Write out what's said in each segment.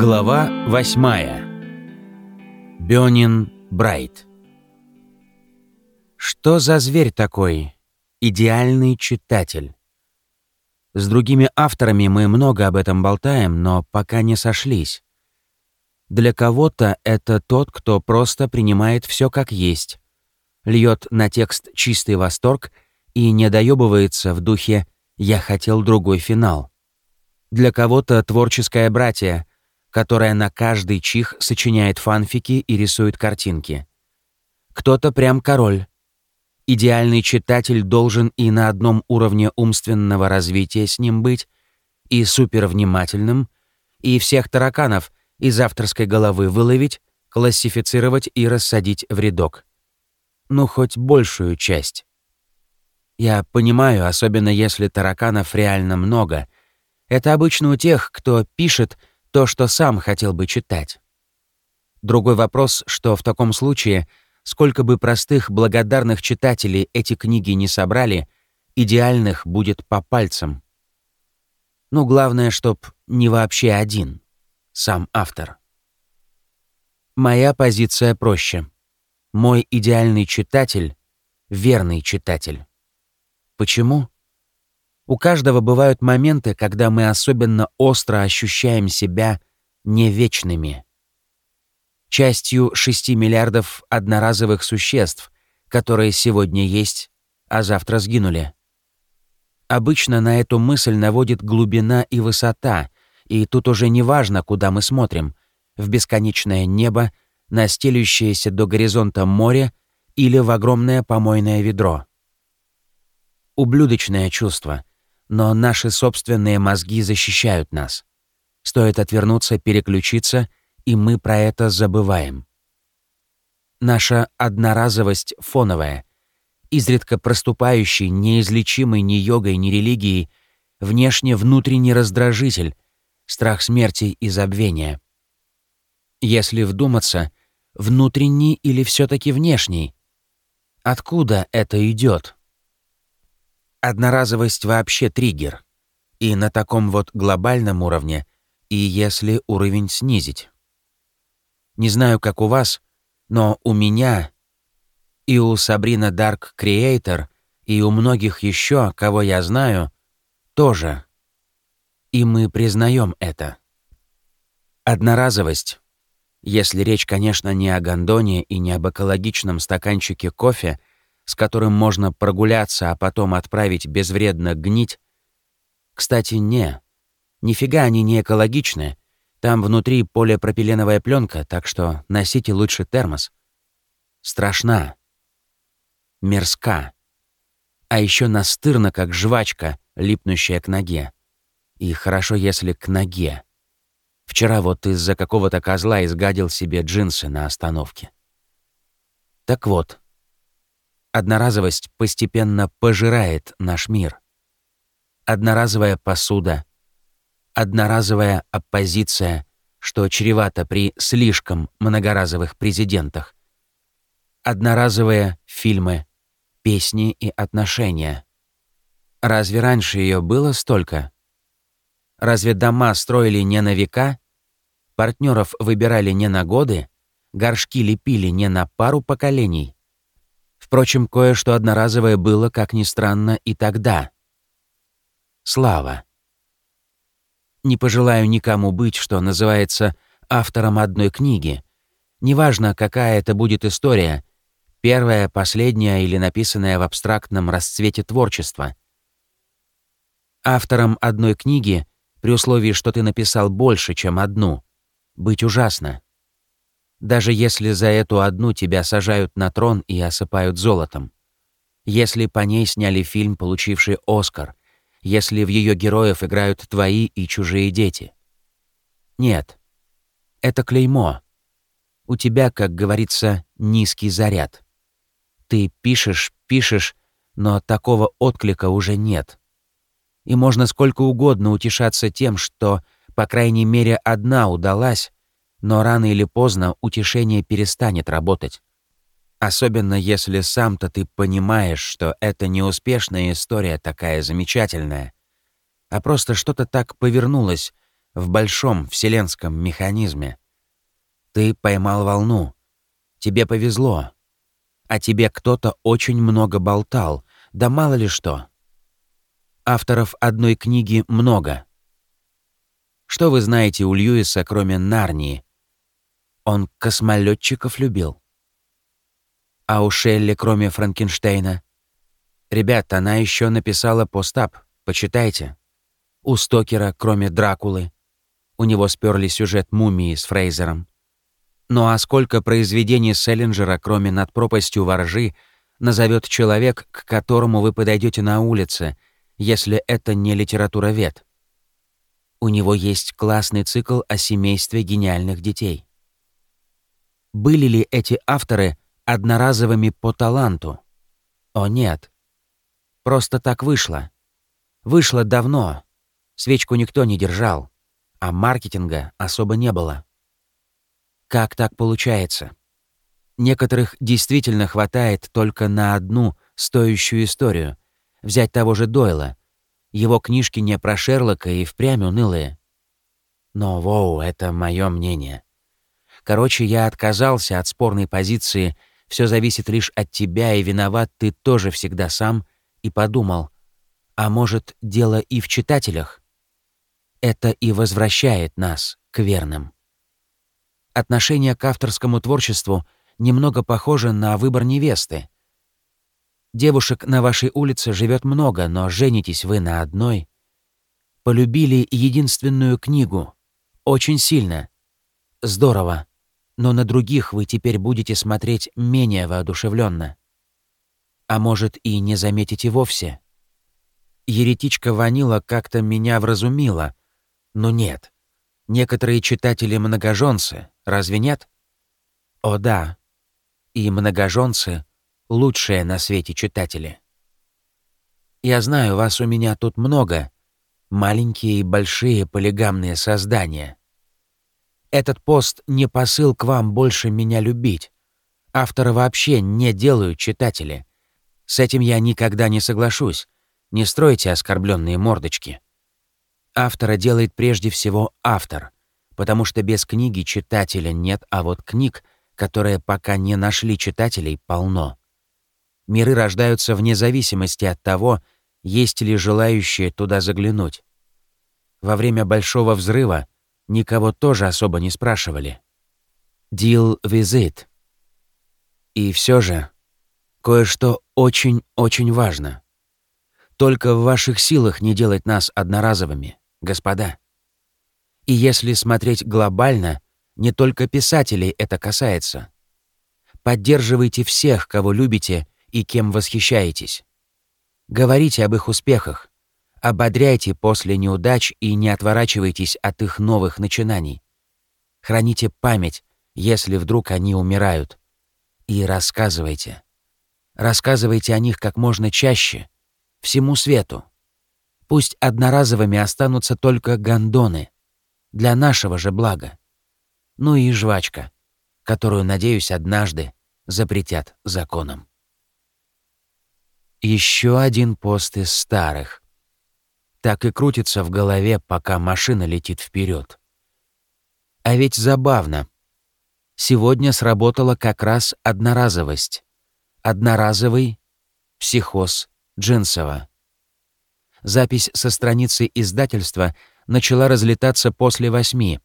Глава восьмая. Бёнин Брайт. Что за зверь такой? Идеальный читатель. С другими авторами мы много об этом болтаем, но пока не сошлись. Для кого-то это тот, кто просто принимает все как есть, льет на текст чистый восторг и не доебывается в духе «я хотел другой финал». Для кого-то творческое братье — которая на каждый чих сочиняет фанфики и рисует картинки. Кто-то прям король. Идеальный читатель должен и на одном уровне умственного развития с ним быть, и супервнимательным, и всех тараканов из авторской головы выловить, классифицировать и рассадить в рядок. Ну, хоть большую часть. Я понимаю, особенно если тараканов реально много. Это обычно у тех, кто пишет — то, что сам хотел бы читать. Другой вопрос, что в таком случае, сколько бы простых благодарных читателей эти книги не собрали, идеальных будет по пальцам. Ну, главное, чтоб не вообще один, сам автор. Моя позиция проще. Мой идеальный читатель — верный читатель. Почему? У каждого бывают моменты, когда мы особенно остро ощущаем себя не вечными. Частью 6 миллиардов одноразовых существ, которые сегодня есть, а завтра сгинули. Обычно на эту мысль наводит глубина и высота, и тут уже не важно, куда мы смотрим — в бесконечное небо, на стелющееся до горизонта море или в огромное помойное ведро. Ублюдочное чувство — но наши собственные мозги защищают нас. Стоит отвернуться, переключиться, и мы про это забываем. Наша одноразовость фоновая, изредка проступающий, неизлечимый ни йогой, ни религией, внешне внутренний раздражитель, страх смерти и забвения. Если вдуматься, внутренний или все таки внешний? Откуда это идет? Одноразовость вообще триггер. И на таком вот глобальном уровне, и если уровень снизить. Не знаю, как у вас, но у меня и у Сабрина Дарк Креатор, и у многих еще, кого я знаю, тоже. И мы признаем это. Одноразовость, если речь, конечно, не о гондоне и не об экологичном стаканчике кофе — с которым можно прогуляться, а потом отправить безвредно гнить. Кстати, не. Нифига они не экологичны. Там внутри полипропиленовая пленка, так что носите лучше термос. Страшна. Мерзка. А еще настырна, как жвачка, липнущая к ноге. И хорошо, если к ноге. Вчера вот из-за какого-то козла изгадил себе джинсы на остановке. Так вот, Одноразовость постепенно пожирает наш мир. Одноразовая посуда, одноразовая оппозиция, что чревато при слишком многоразовых президентах, одноразовые фильмы, песни и отношения. Разве раньше ее было столько? Разве дома строили не на века, партнеров выбирали не на годы, горшки лепили не на пару поколений? Впрочем, кое-что одноразовое было, как ни странно, и тогда. Слава. Не пожелаю никому быть, что называется, автором одной книги. Неважно, какая это будет история, первая, последняя или написанная в абстрактном расцвете творчества. Автором одной книги, при условии, что ты написал больше, чем одну, быть ужасно даже если за эту одну тебя сажают на трон и осыпают золотом. Если по ней сняли фильм, получивший Оскар, если в ее героев играют твои и чужие дети. Нет, это клеймо. У тебя, как говорится, низкий заряд. Ты пишешь, пишешь, но такого отклика уже нет. И можно сколько угодно утешаться тем, что, по крайней мере, одна удалась, но рано или поздно утешение перестанет работать. Особенно если сам-то ты понимаешь, что это не успешная история такая замечательная, а просто что-то так повернулось, в большом вселенском механизме. Ты поймал волну. Тебе повезло. А тебе кто-то очень много болтал, да мало ли что. Авторов одной книги много. Что вы знаете у Льюиса, кроме Нарнии? Он космолетчиков любил. А у Шелли, кроме Франкенштейна? Ребят, она еще написала постап, почитайте. У Стокера, кроме Дракулы. У него сперли сюжет мумии с Фрейзером. Ну а сколько произведений Селлинджера, кроме «Над пропастью воржи», назовет человек, к которому вы подойдете на улице, если это не литературовед? У него есть классный цикл о семействе гениальных детей. Были ли эти авторы одноразовыми по таланту? О нет. Просто так вышло. Вышло давно. Свечку никто не держал, а маркетинга особо не было. Как так получается? Некоторых действительно хватает только на одну стоящую историю. Взять того же Дойла. Его книжки не про Шерлока и впрямь унылые. Но, воу, это мое мнение. Короче, я отказался от спорной позиции «все зависит лишь от тебя, и виноват ты тоже всегда сам», и подумал, а может, дело и в читателях? Это и возвращает нас к верным. Отношение к авторскому творчеству немного похоже на выбор невесты. Девушек на вашей улице живет много, но женитесь вы на одной. Полюбили единственную книгу. Очень сильно. Здорово. Но на других вы теперь будете смотреть менее воодушевленно. А может, и не заметите вовсе. Еретичка Ванила как-то меня вразумила. Но нет. Некоторые читатели многоженцы, разве нет? О да. И многоженцы — лучшие на свете читатели. Я знаю, вас у меня тут много. Маленькие и большие полигамные создания. Этот пост не посыл к вам больше меня любить. Автора вообще не делают читатели. С этим я никогда не соглашусь. Не стройте оскорбленные мордочки. Автора делает прежде всего автор, потому что без книги читателя нет, а вот книг, которые пока не нашли читателей, полно. Миры рождаются вне зависимости от того, есть ли желающие туда заглянуть. Во время Большого взрыва никого тоже особо не спрашивали. Deal it. И все же, кое-что очень-очень важно. Только в ваших силах не делать нас одноразовыми господа. И если смотреть глобально, не только писателей это касается. Поддерживайте всех, кого любите и кем восхищаетесь. Говорите об их успехах, ободряйте после неудач и не отворачивайтесь от их новых начинаний. Храните память, если вдруг они умирают. И рассказывайте. Рассказывайте о них как можно чаще, всему свету. Пусть одноразовыми останутся только гондоны. Для нашего же блага. Ну и жвачка, которую, надеюсь, однажды запретят законом. Еще один пост из старых. Так и крутится в голове, пока машина летит вперед. А ведь забавно. Сегодня сработала как раз одноразовость. Одноразовый психоз Джинсова. Запись со страницы издательства начала разлетаться после восьми.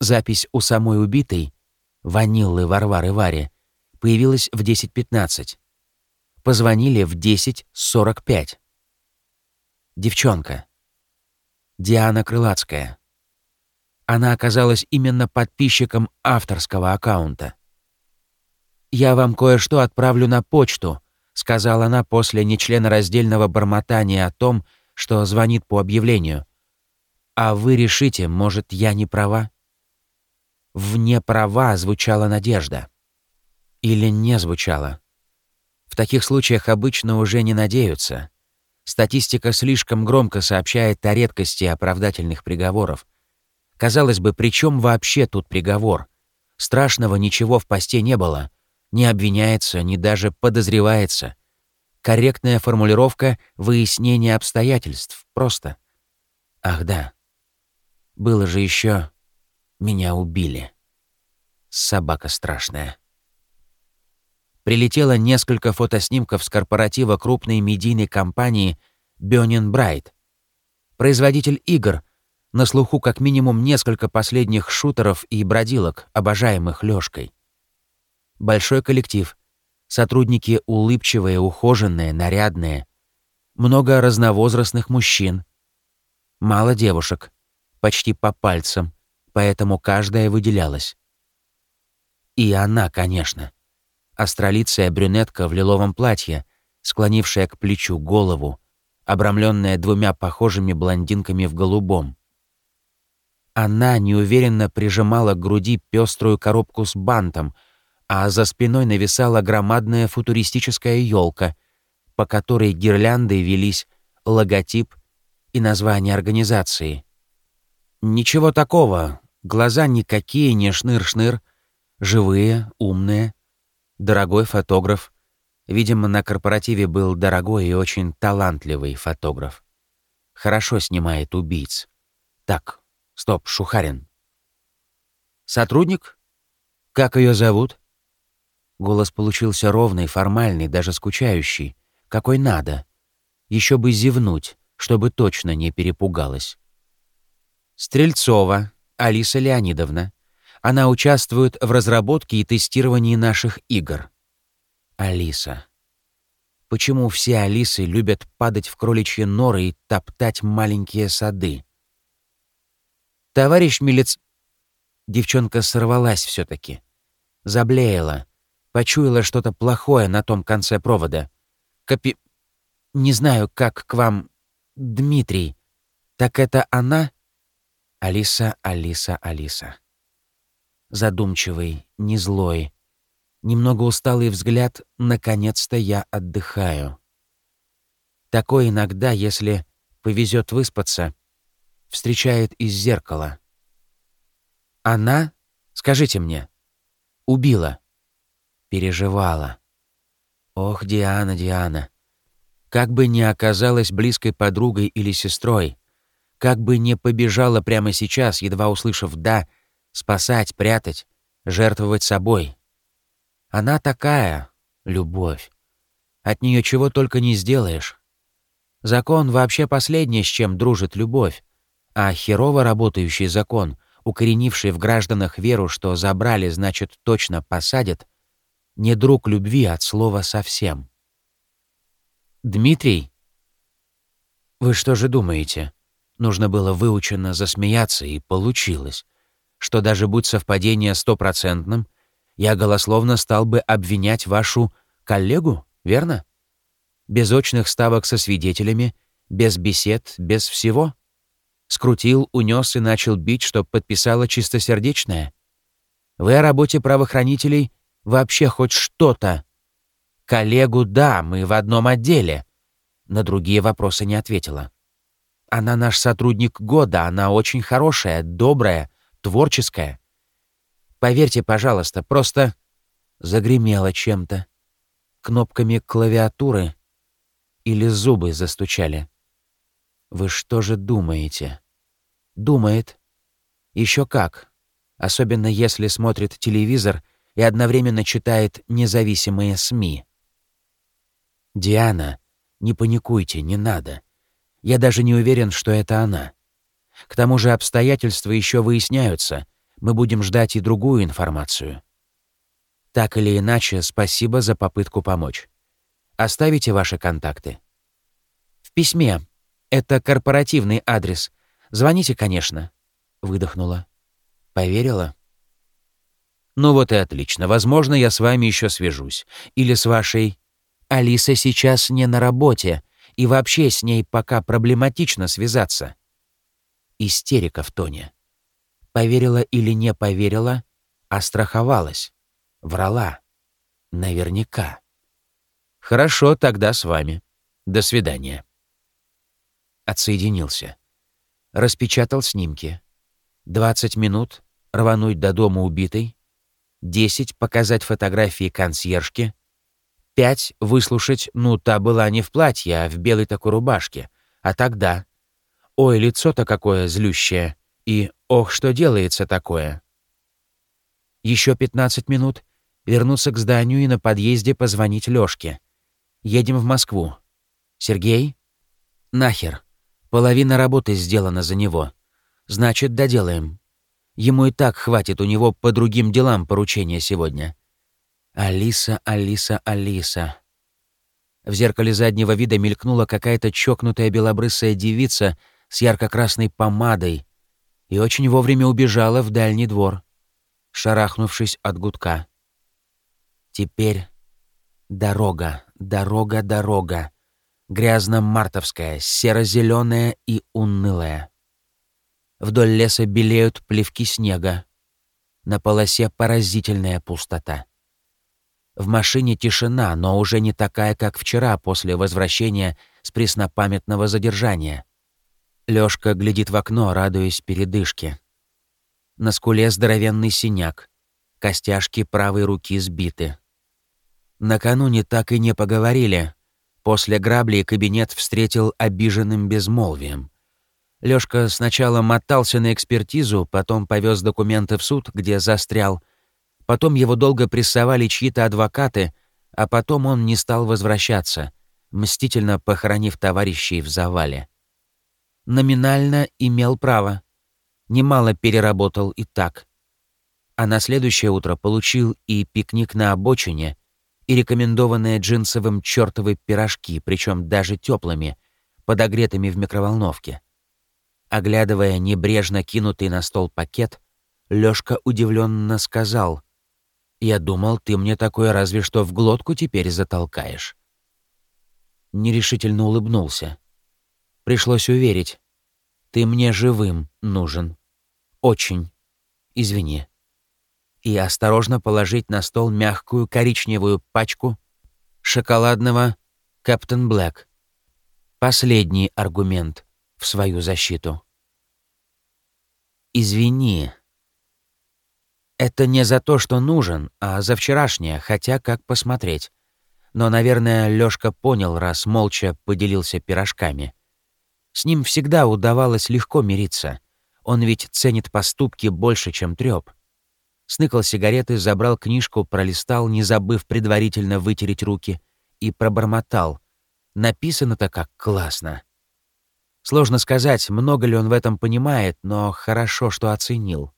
Запись у самой убитой, Ваниллы Варвары Варе, появилась в 10.15. Позвонили в 10.45. Девчонка. Диана Крылацкая. Она оказалась именно подписчиком авторского аккаунта. «Я вам кое-что отправлю на почту», — сказала она после нечленораздельного бормотания о том, что звонит по объявлению. «А вы решите, может, я не права?» «Вне права» звучала надежда. Или не звучала. В таких случаях обычно уже не надеются. Статистика слишком громко сообщает о редкости оправдательных приговоров. Казалось бы, при чем вообще тут приговор? Страшного ничего в посте не было — не обвиняется, не даже подозревается. Корректная формулировка — выяснение обстоятельств. Просто. Ах да. Было же еще Меня убили. Собака страшная. Прилетело несколько фотоснимков с корпоратива крупной медийной компании Бёнин Брайт. Производитель игр, на слуху как минимум несколько последних шутеров и бродилок, обожаемых Лёшкой. Большой коллектив. Сотрудники улыбчивые, ухоженные, нарядные. Много разновозрастных мужчин. Мало девушек. Почти по пальцам, поэтому каждая выделялась. И она, конечно астролицая брюнетка в лиловом платье, склонившая к плечу голову, обрамленная двумя похожими блондинками в голубом. Она неуверенно прижимала к груди пеструю коробку с бантом, а за спиной нависала громадная футуристическая елка, по которой гирляндой велись логотип и название организации. Ничего такого, глаза никакие, не шныр-шныр, живые, умные, дорогой фотограф. Видимо, на корпоративе был дорогой и очень талантливый фотограф. Хорошо снимает убийц. Так, стоп, Шухарин. Сотрудник? Как ее зовут? Голос получился ровный, формальный, даже скучающий. Какой надо. Еще бы зевнуть, чтобы точно не перепугалась. Стрельцова Алиса Леонидовна. Она участвует в разработке и тестировании наших игр. Алиса. Почему все Алисы любят падать в кроличьи норы и топтать маленькие сады? Товарищ милиц... Девчонка сорвалась все таки Заблеяла. Почуяла что-то плохое на том конце провода. Копи... Не знаю, как к вам... Дмитрий. Так это она? Алиса, Алиса, Алиса задумчивый, не злой. Немного усталый взгляд, наконец-то я отдыхаю. Такой иногда, если повезет выспаться, встречает из зеркала. Она, скажите мне, убила, переживала. Ох, Диана, Диана, как бы не оказалась близкой подругой или сестрой, как бы не побежала прямо сейчас, едва услышав «да», Спасать, прятать, жертвовать собой. Она такая, любовь. От нее чего только не сделаешь. Закон вообще последнее, с чем дружит любовь. А херово работающий закон, укоренивший в гражданах веру, что забрали, значит, точно посадят, не друг любви от слова совсем. «Дмитрий?» «Вы что же думаете?» Нужно было выученно засмеяться, и получилось что даже будь совпадение стопроцентным, я голословно стал бы обвинять вашу коллегу, верно? Без очных ставок со свидетелями, без бесед, без всего? Скрутил, унес и начал бить, чтоб подписала чистосердечное? Вы о работе правоохранителей вообще хоть что-то? Коллегу, да, мы в одном отделе. На другие вопросы не ответила. Она наш сотрудник года, она очень хорошая, добрая, творческая. Поверьте, пожалуйста, просто загремело чем-то. Кнопками клавиатуры или зубы застучали. Вы что же думаете? Думает. Еще как. Особенно если смотрит телевизор и одновременно читает независимые СМИ. Диана, не паникуйте, не надо. Я даже не уверен, что это она. К тому же обстоятельства еще выясняются. Мы будем ждать и другую информацию. Так или иначе, спасибо за попытку помочь. Оставите ваши контакты. В письме. Это корпоративный адрес. Звоните, конечно. Выдохнула. Поверила? Ну вот и отлично. Возможно, я с вами еще свяжусь. Или с вашей... Алиса сейчас не на работе, и вообще с ней пока проблематично связаться истерика в тоне. Поверила или не поверила, а страховалась. Врала. Наверняка. Хорошо, тогда с вами. До свидания. Отсоединился. Распечатал снимки. 20 минут рвануть до дома убитой. 10 показать фотографии консьержки. 5 выслушать, ну, та была не в платье, а в белой такой рубашке. А тогда Ой, лицо-то какое злющее. И ох, что делается такое. Еще 15 минут, вернуться к зданию и на подъезде позвонить Лёшке. Едем в Москву. Сергей? Нахер. Половина работы сделана за него. Значит, доделаем. Ему и так хватит у него по другим делам поручения сегодня. Алиса, Алиса, Алиса. В зеркале заднего вида мелькнула какая-то чокнутая белобрысая девица с ярко-красной помадой и очень вовремя убежала в дальний двор, шарахнувшись от гудка. Теперь дорога, дорога, дорога, грязно-мартовская, серо-зеленая и унылая. Вдоль леса белеют плевки снега. На полосе поразительная пустота. В машине тишина, но уже не такая, как вчера после возвращения с преснопамятного задержания. Лёшка глядит в окно, радуясь передышке. На скуле здоровенный синяк. Костяшки правой руки сбиты. Накануне так и не поговорили. После грабли кабинет встретил обиженным безмолвием. Лёшка сначала мотался на экспертизу, потом повез документы в суд, где застрял, Потом его долго прессовали чьи-то адвокаты, а потом он не стал возвращаться, мстительно похоронив товарищей в завале. Номинально имел право. Немало переработал и так. А на следующее утро получил и пикник на обочине, и рекомендованные джинсовым чертовы пирожки, причем даже теплыми, подогретыми в микроволновке. Оглядывая небрежно кинутый на стол пакет, Лёшка удивленно сказал — я думал, ты мне такое разве что в глотку теперь затолкаешь. Нерешительно улыбнулся. Пришлось уверить. Ты мне живым нужен. Очень. Извини. И осторожно положить на стол мягкую коричневую пачку шоколадного Каптен Блэк. Последний аргумент в свою защиту. Извини, это не за то, что нужен, а за вчерашнее, хотя как посмотреть. Но, наверное, Лёшка понял, раз молча поделился пирожками. С ним всегда удавалось легко мириться. Он ведь ценит поступки больше, чем трёп. Сныкал сигареты, забрал книжку, пролистал, не забыв предварительно вытереть руки, и пробормотал. Написано-то как классно. Сложно сказать, много ли он в этом понимает, но хорошо, что оценил.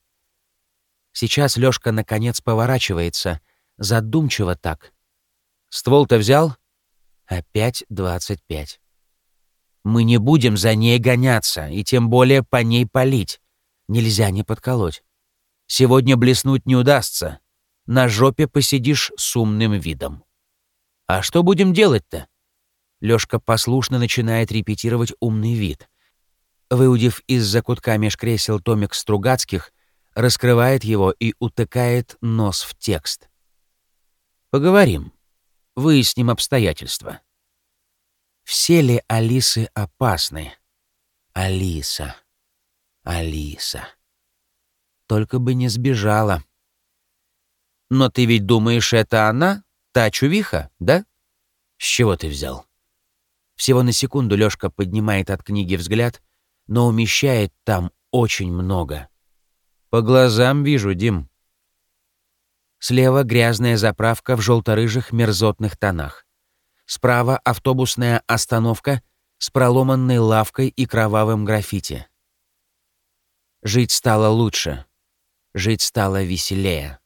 Сейчас Лёшка наконец поворачивается, задумчиво так. «Ствол-то взял?» Опять двадцать пять. «Мы не будем за ней гоняться, и тем более по ней палить. Нельзя не подколоть. Сегодня блеснуть не удастся. На жопе посидишь с умным видом». «А что будем делать-то?» Лёшка послушно начинает репетировать умный вид. Выудив из-за кутка меж кресел томик Стругацких, раскрывает его и утыкает нос в текст. Поговорим. Выясним обстоятельства. Все ли Алисы опасны? Алиса. Алиса. Только бы не сбежала. Но ты ведь думаешь, это она? Та чувиха, да? С чего ты взял? Всего на секунду Лёшка поднимает от книги взгляд, но умещает там очень много — по глазам вижу, Дим. Слева грязная заправка в желто-рыжих мерзотных тонах. Справа автобусная остановка с проломанной лавкой и кровавым граффити. Жить стало лучше. Жить стало веселее.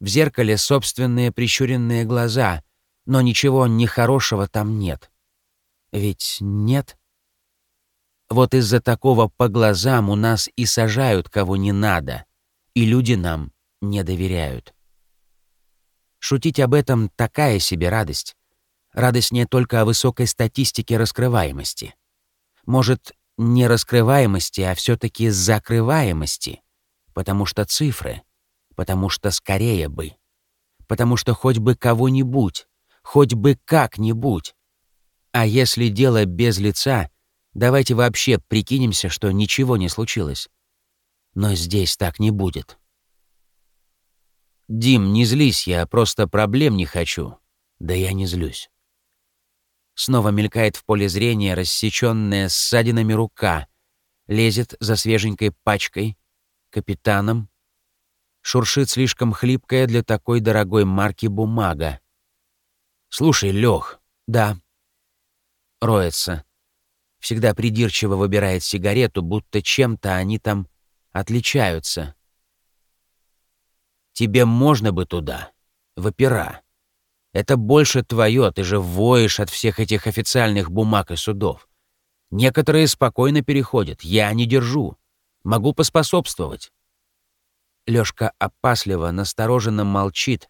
В зеркале собственные прищуренные глаза, но ничего нехорошего там нет. Ведь нет? Вот из-за такого по глазам у нас и сажают кого не надо, и люди нам не доверяют. Шутить об этом — такая себе радость. Радость не только о высокой статистике раскрываемости. Может, не раскрываемости, а все таки закрываемости. Потому что цифры, потому что скорее бы. Потому что хоть бы кого-нибудь, хоть бы как-нибудь. А если дело без лица, Давайте вообще прикинемся, что ничего не случилось. Но здесь так не будет. Дим, не злись, я просто проблем не хочу. Да я не злюсь. Снова мелькает в поле зрения рассечённая ссадинами рука. Лезет за свеженькой пачкой, капитаном. Шуршит слишком хлипкая для такой дорогой марки бумага. «Слушай, Лёх, да». Роется. Всегда придирчиво выбирает сигарету, будто чем-то они там отличаются. «Тебе можно бы туда, в опера. Это больше твое, ты же воешь от всех этих официальных бумаг и судов. Некоторые спокойно переходят, я не держу. Могу поспособствовать». Лёшка опасливо, настороженно молчит,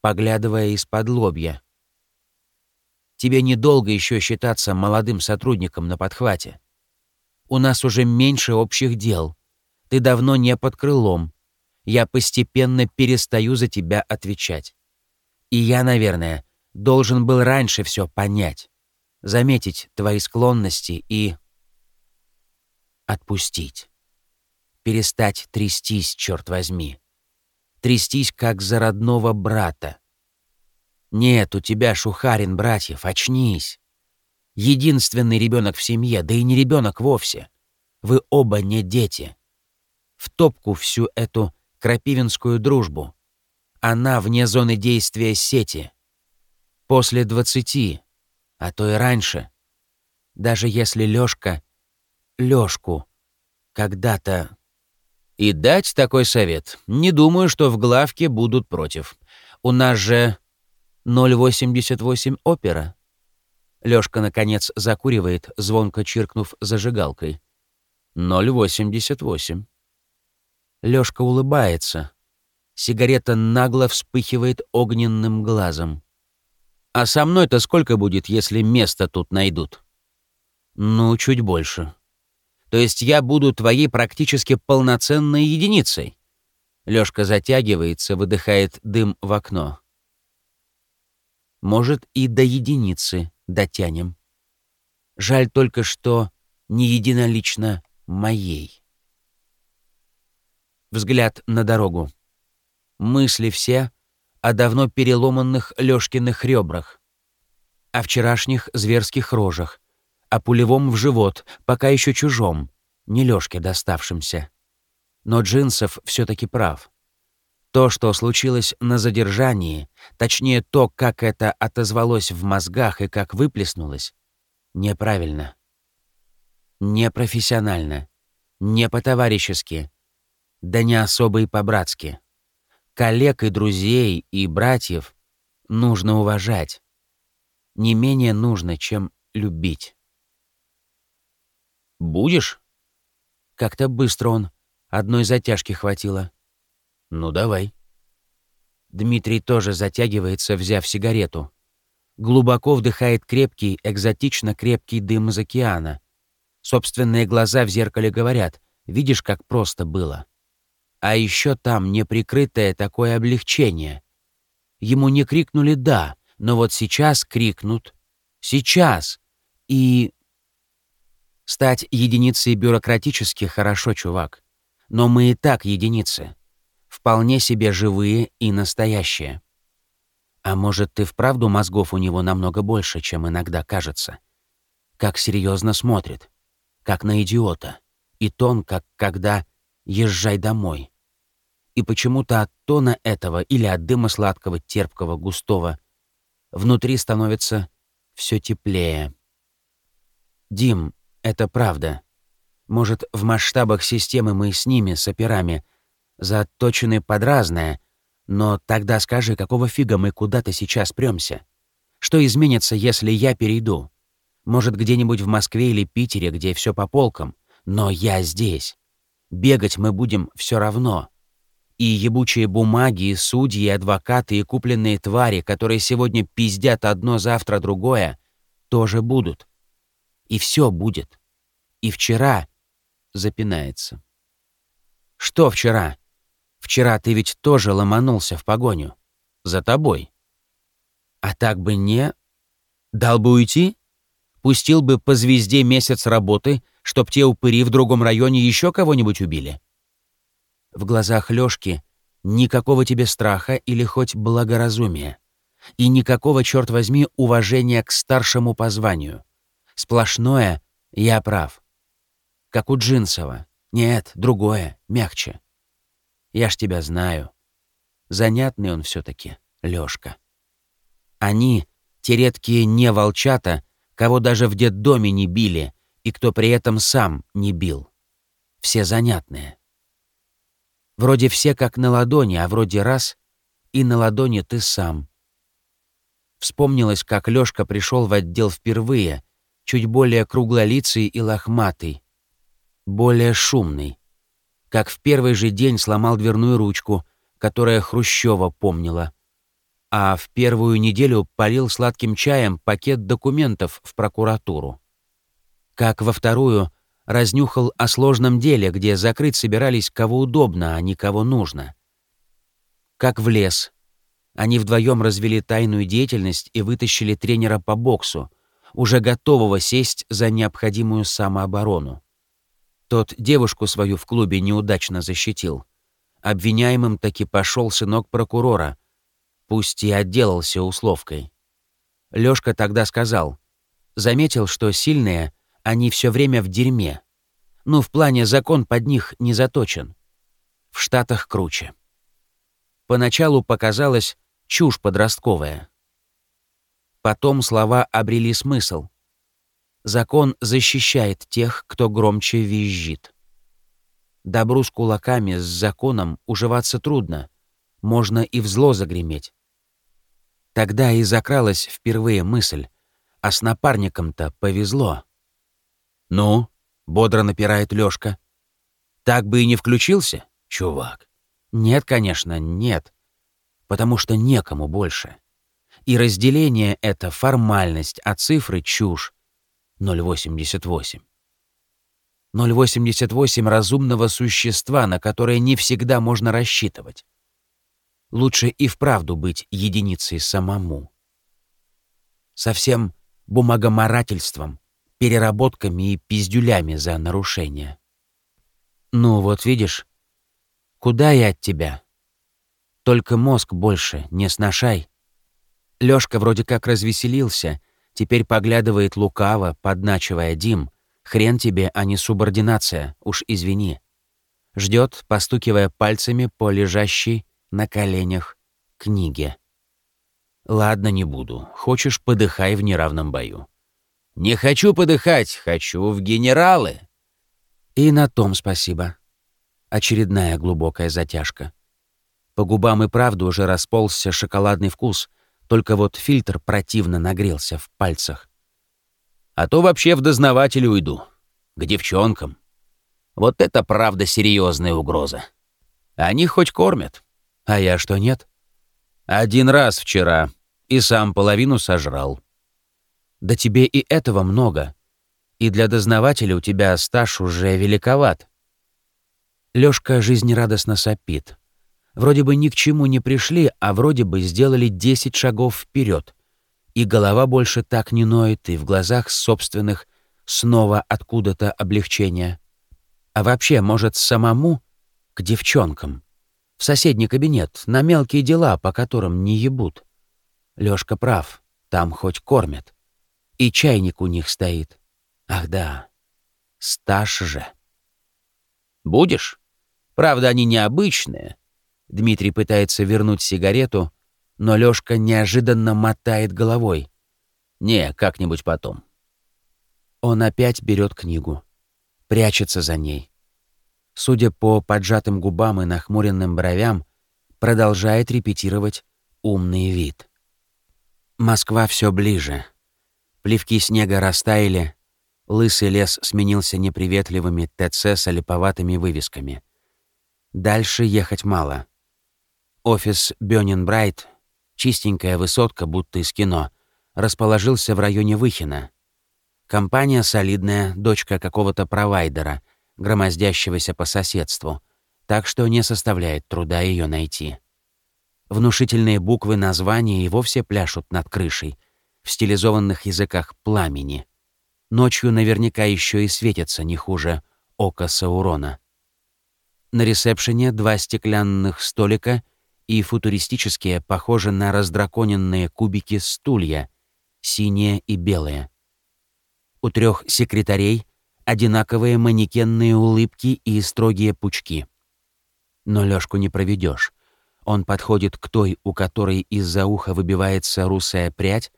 поглядывая из-под лобья. «Тебе недолго еще считаться молодым сотрудником на подхвате. У нас уже меньше общих дел. Ты давно не под крылом. Я постепенно перестаю за тебя отвечать. И я, наверное, должен был раньше все понять, заметить твои склонности и... отпустить. Перестать трястись, черт возьми. Трястись, как за родного брата. Нет, у тебя Шухарин, братьев, очнись. Единственный ребенок в семье, да и не ребенок вовсе. Вы оба не дети. В топку всю эту крапивинскую дружбу. Она вне зоны действия сети. После двадцати, а то и раньше. Даже если Лёшка... Лёшку когда-то... И дать такой совет. Не думаю, что в главке будут против. У нас же 088 опера. Лёшка, наконец, закуривает, звонко чиркнув зажигалкой. 088. Лёшка улыбается, Сигарета нагло вспыхивает огненным глазом. «А со мной-то сколько будет, если место тут найдут?» «Ну, чуть больше. То есть я буду твоей практически полноценной единицей?» Лёшка затягивается, выдыхает дым в окно. «Может, и до единицы дотянем. Жаль только, что не единолично моей». Взгляд на дорогу. Мысли все о давно переломанных Лёшкиных ребрах, о вчерашних зверских рожах, о пулевом в живот, пока еще чужом, не Лёшке доставшемся. Но Джинсов все таки прав. То, что случилось на задержании, точнее то, как это отозвалось в мозгах и как выплеснулось, неправильно. Непрофессионально, не по-товарищески, да не особо и по-братски коллег и друзей, и братьев нужно уважать. Не менее нужно, чем любить. «Будешь?» Как-то быстро он. Одной затяжки хватило. «Ну, давай». Дмитрий тоже затягивается, взяв сигарету. Глубоко вдыхает крепкий, экзотично крепкий дым из океана. Собственные глаза в зеркале говорят, видишь, как просто было. А еще там неприкрытое такое облегчение. Ему не крикнули «да», но вот сейчас крикнут «сейчас». И... Стать единицей бюрократически хорошо, чувак. Но мы и так единицы. Вполне себе живые и настоящие. А может, ты вправду мозгов у него намного больше, чем иногда кажется? Как серьезно смотрит. Как на идиота. И тон, как когда «езжай домой» и почему-то от тона этого или от дыма сладкого, терпкого, густого внутри становится все теплее. Дим, это правда. Может, в масштабах системы мы с ними, с операми, заточены под разное, но тогда скажи, какого фига мы куда-то сейчас прёмся? Что изменится, если я перейду? Может, где-нибудь в Москве или Питере, где все по полкам, но я здесь. Бегать мы будем все равно. И ебучие бумаги, и судьи, и адвокаты, и купленные твари, которые сегодня пиздят одно, завтра другое, тоже будут. И все будет. И вчера запинается. Что вчера? Вчера ты ведь тоже ломанулся в погоню. За тобой. А так бы не... Дал бы уйти? Пустил бы по звезде месяц работы, чтоб те упыри в другом районе еще кого-нибудь убили? В глазах Лёшки никакого тебе страха или хоть благоразумия. И никакого, черт возьми, уважения к старшему по званию. Сплошное «я прав». как у Джинсова. Нет, другое, мягче. Я ж тебя знаю. Занятный он все таки Лёшка. Они, те редкие не волчата, кого даже в детдоме не били, и кто при этом сам не бил. Все занятные. Вроде все как на ладони, а вроде раз — и на ладони ты сам. Вспомнилось, как Лёшка пришел в отдел впервые, чуть более круглолицый и лохматый, более шумный. Как в первый же день сломал дверную ручку, которая Хрущева помнила. А в первую неделю полил сладким чаем пакет документов в прокуратуру. Как во вторую разнюхал о сложном деле, где закрыть собирались кого удобно, а не кого нужно. Как в лес. Они вдвоем развели тайную деятельность и вытащили тренера по боксу, уже готового сесть за необходимую самооборону. Тот девушку свою в клубе неудачно защитил. Обвиняемым таки пошел сынок прокурора, пусть и отделался условкой. Лёшка тогда сказал, заметил, что сильные, они все время в дерьме. Ну, в плане закон под них не заточен. В Штатах круче поначалу показалась чушь подростковая. Потом слова обрели смысл. Закон защищает тех, кто громче визжит. Добру с кулаками, с законом уживаться трудно. Можно и в зло загреметь. Тогда и закралась впервые мысль, а с напарником-то повезло. «Ну?» — бодро напирает Лёшка. «Так бы и не включился, чувак. Нет, конечно, нет. Потому что некому больше. И разделение — это формальность, а цифры — чушь. 0,88. 0,88 разумного существа, на которое не всегда можно рассчитывать. Лучше и вправду быть единицей самому. Совсем бумагоморательством, переработками и пиздюлями за нарушение. Ну вот видишь, Куда я от тебя? Только мозг больше не сношай. Лёшка вроде как развеселился, теперь поглядывает лукаво, подначивая Дим. Хрен тебе, а не субординация, уж извини. Ждет, постукивая пальцами по лежащей на коленях книге. Ладно, не буду. Хочешь, подыхай в неравном бою. Не хочу подыхать, хочу в генералы. И на том спасибо. Очередная глубокая затяжка. По губам и правду уже расползся шоколадный вкус, только вот фильтр противно нагрелся в пальцах. А то вообще в дознаватель уйду. К девчонкам. Вот это правда серьезная угроза. Они хоть кормят. А я что, нет? Один раз вчера. И сам половину сожрал. Да тебе и этого много. И для дознавателя у тебя стаж уже великоват. Лёшка жизнерадостно сопит. Вроде бы ни к чему не пришли, а вроде бы сделали 10 шагов вперед. И голова больше так не ноет, и в глазах собственных снова откуда-то облегчение. А вообще, может, самому к девчонкам? В соседний кабинет, на мелкие дела, по которым не ебут. Лёшка прав, там хоть кормят. И чайник у них стоит. Ах да, стаж же. «Будешь?» Правда, они необычные. Дмитрий пытается вернуть сигарету, но Лёшка неожиданно мотает головой. «Не, как-нибудь потом». Он опять берет книгу, прячется за ней. Судя по поджатым губам и нахмуренным бровям, продолжает репетировать умный вид. Москва все ближе. Плевки снега растаяли, лысый лес сменился неприветливыми ТЦ с олиповатыми вывесками — Дальше ехать мало. Офис Бёнин Брайт, чистенькая высотка, будто из кино, расположился в районе Выхина. Компания солидная, дочка какого-то провайдера, громоздящегося по соседству, так что не составляет труда ее найти. Внушительные буквы названия и вовсе пляшут над крышей, в стилизованных языках пламени. Ночью наверняка еще и светятся не хуже ока Саурона. На ресепшене два стеклянных столика и футуристические, похожие на раздраконенные кубики стулья, синие и белые. У трех секретарей одинаковые манекенные улыбки и строгие пучки. Но Лёшку не проведешь. Он подходит к той, у которой из-за уха выбивается русая прядь,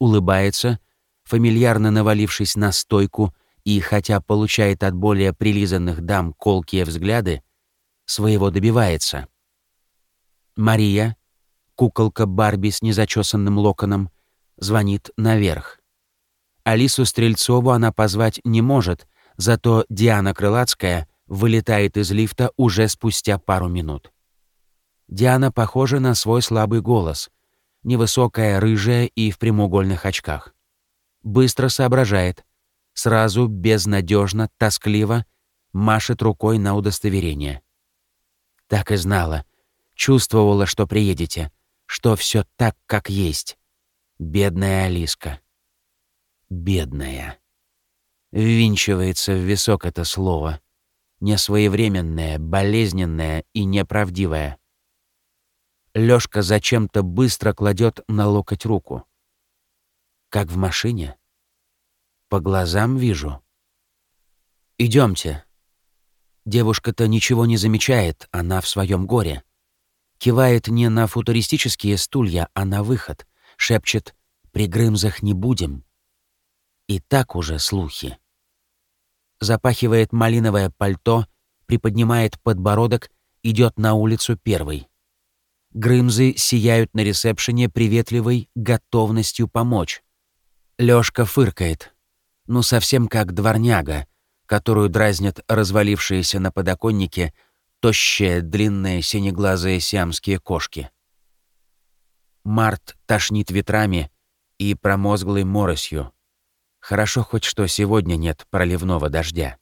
улыбается, фамильярно навалившись на стойку, и, хотя получает от более прилизанных дам колкие взгляды, своего добивается. Мария, куколка Барби с незачесанным локоном, звонит наверх. Алису Стрельцову она позвать не может, зато Диана Крылацкая вылетает из лифта уже спустя пару минут. Диана похожа на свой слабый голос, невысокая, рыжая и в прямоугольных очках. Быстро соображает, сразу, безнадежно, тоскливо машет рукой на удостоверение. Так и знала, чувствовала, что приедете, что все так, как есть. Бедная Алиска. Бедная. Ввинчивается в висок это слово. Несвоевременное, болезненное и неправдивое. Лёшка зачем-то быстро кладет на локоть руку. Как в машине. По глазам вижу. Идемте. Девушка-то ничего не замечает, она в своем горе. Кивает не на футуристические стулья, а на выход. Шепчет «При Грымзах не будем». И так уже слухи. Запахивает малиновое пальто, приподнимает подбородок, идет на улицу первый. Грымзы сияют на ресепшене приветливой готовностью помочь. Лёшка фыркает. Ну, совсем как дворняга, которую дразнят развалившиеся на подоконнике тощие, длинные, синеглазые сиамские кошки. Март тошнит ветрами и промозглой моросью. Хорошо хоть что сегодня нет проливного дождя.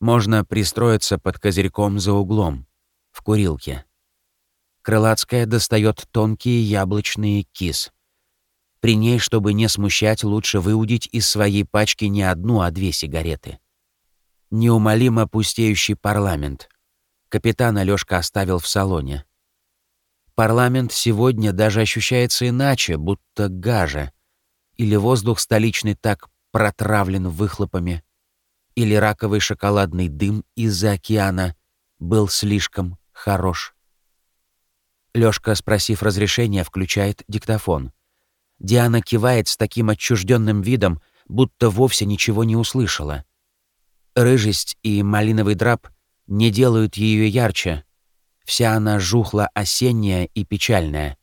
Можно пристроиться под козырьком за углом, в курилке. Крылацкая достает тонкие яблочные кис. При ней, чтобы не смущать, лучше выудить из своей пачки не одну, а две сигареты. Неумолимо пустеющий парламент. Капитан Алёшка оставил в салоне. Парламент сегодня даже ощущается иначе, будто гаже — или воздух столичный так протравлен выхлопами, или раковый шоколадный дым из-за океана был слишком хорош. Лёшка, спросив разрешения, включает диктофон. Диана кивает с таким отчужденным видом, будто вовсе ничего не услышала. Рыжесть и малиновый драп не делают ее ярче. Вся она жухла осенняя и печальная,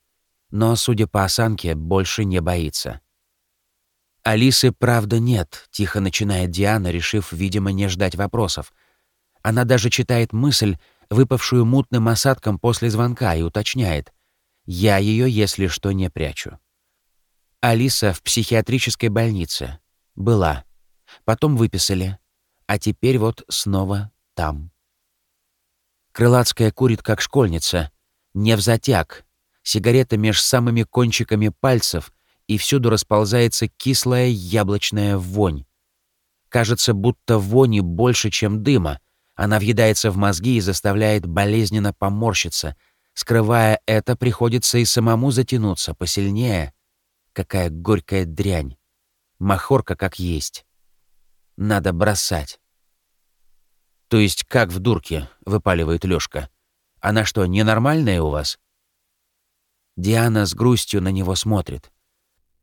но, судя по осанке, больше не боится. Алисы, правда, нет, тихо начинает Диана, решив, видимо, не ждать вопросов. Она даже читает мысль, выпавшую мутным осадком после звонка, и уточняет. «Я ее, если что, не прячу». Алиса в психиатрической больнице. Была. Потом выписали. А теперь вот снова там. Крылацкая курит, как школьница. Не в затяг. Сигарета меж самыми кончиками пальцев — и всюду расползается кислая яблочная вонь. Кажется, будто вони больше, чем дыма. Она въедается в мозги и заставляет болезненно поморщиться. Скрывая это, приходится и самому затянуться посильнее. Какая горькая дрянь. Махорка как есть. Надо бросать. То есть как в дурке, выпаливает Лёшка. Она что, ненормальная у вас? Диана с грустью на него смотрит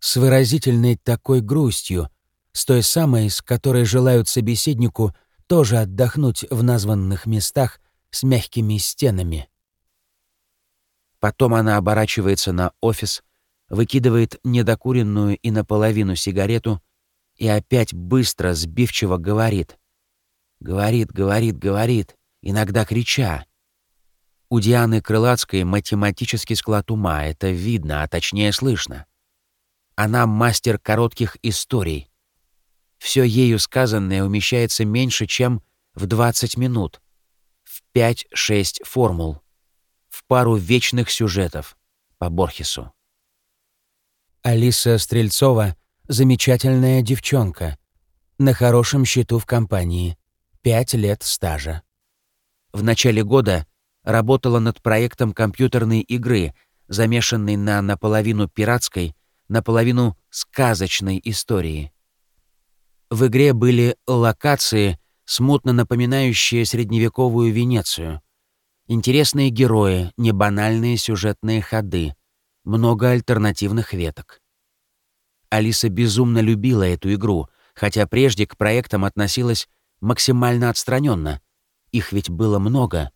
с выразительной такой грустью, с той самой, с которой желают собеседнику тоже отдохнуть в названных местах с мягкими стенами. Потом она оборачивается на офис, выкидывает недокуренную и наполовину сигарету и опять быстро, сбивчиво говорит. Говорит, говорит, говорит, иногда крича. У Дианы Крылацкой математический склад ума, это видно, а точнее слышно. Она мастер коротких историй. Все ею сказанное умещается меньше, чем в 20 минут, в 5-6 формул, в пару вечных сюжетов по Борхесу. Алиса Стрельцова — замечательная девчонка, на хорошем счету в компании, пять лет стажа. В начале года работала над проектом компьютерной игры, замешанной на наполовину пиратской, наполовину сказочной истории. В игре были локации, смутно напоминающие средневековую Венецию. Интересные герои, небанальные сюжетные ходы, много альтернативных веток. Алиса безумно любила эту игру, хотя прежде к проектам относилась максимально отстраненно. Их ведь было много.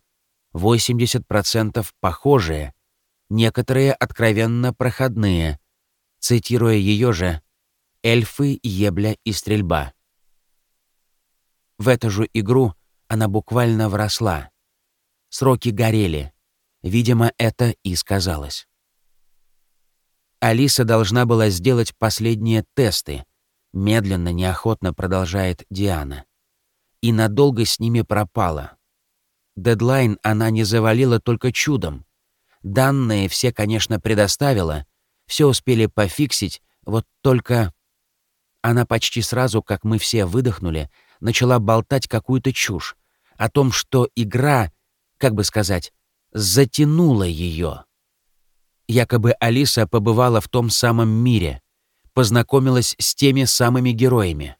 80% похожие, некоторые откровенно проходные. Цитируя ее же, «эльфы, ебля и стрельба». В эту же игру она буквально вросла. Сроки горели. Видимо, это и сказалось. Алиса должна была сделать последние тесты. Медленно, неохотно продолжает Диана. И надолго с ними пропала. Дедлайн она не завалила только чудом. Данные все, конечно, предоставила, все успели пофиксить, вот только... Она почти сразу, как мы все выдохнули, начала болтать какую-то чушь о том, что игра, как бы сказать, затянула ее. Якобы Алиса побывала в том самом мире, познакомилась с теми самыми героями.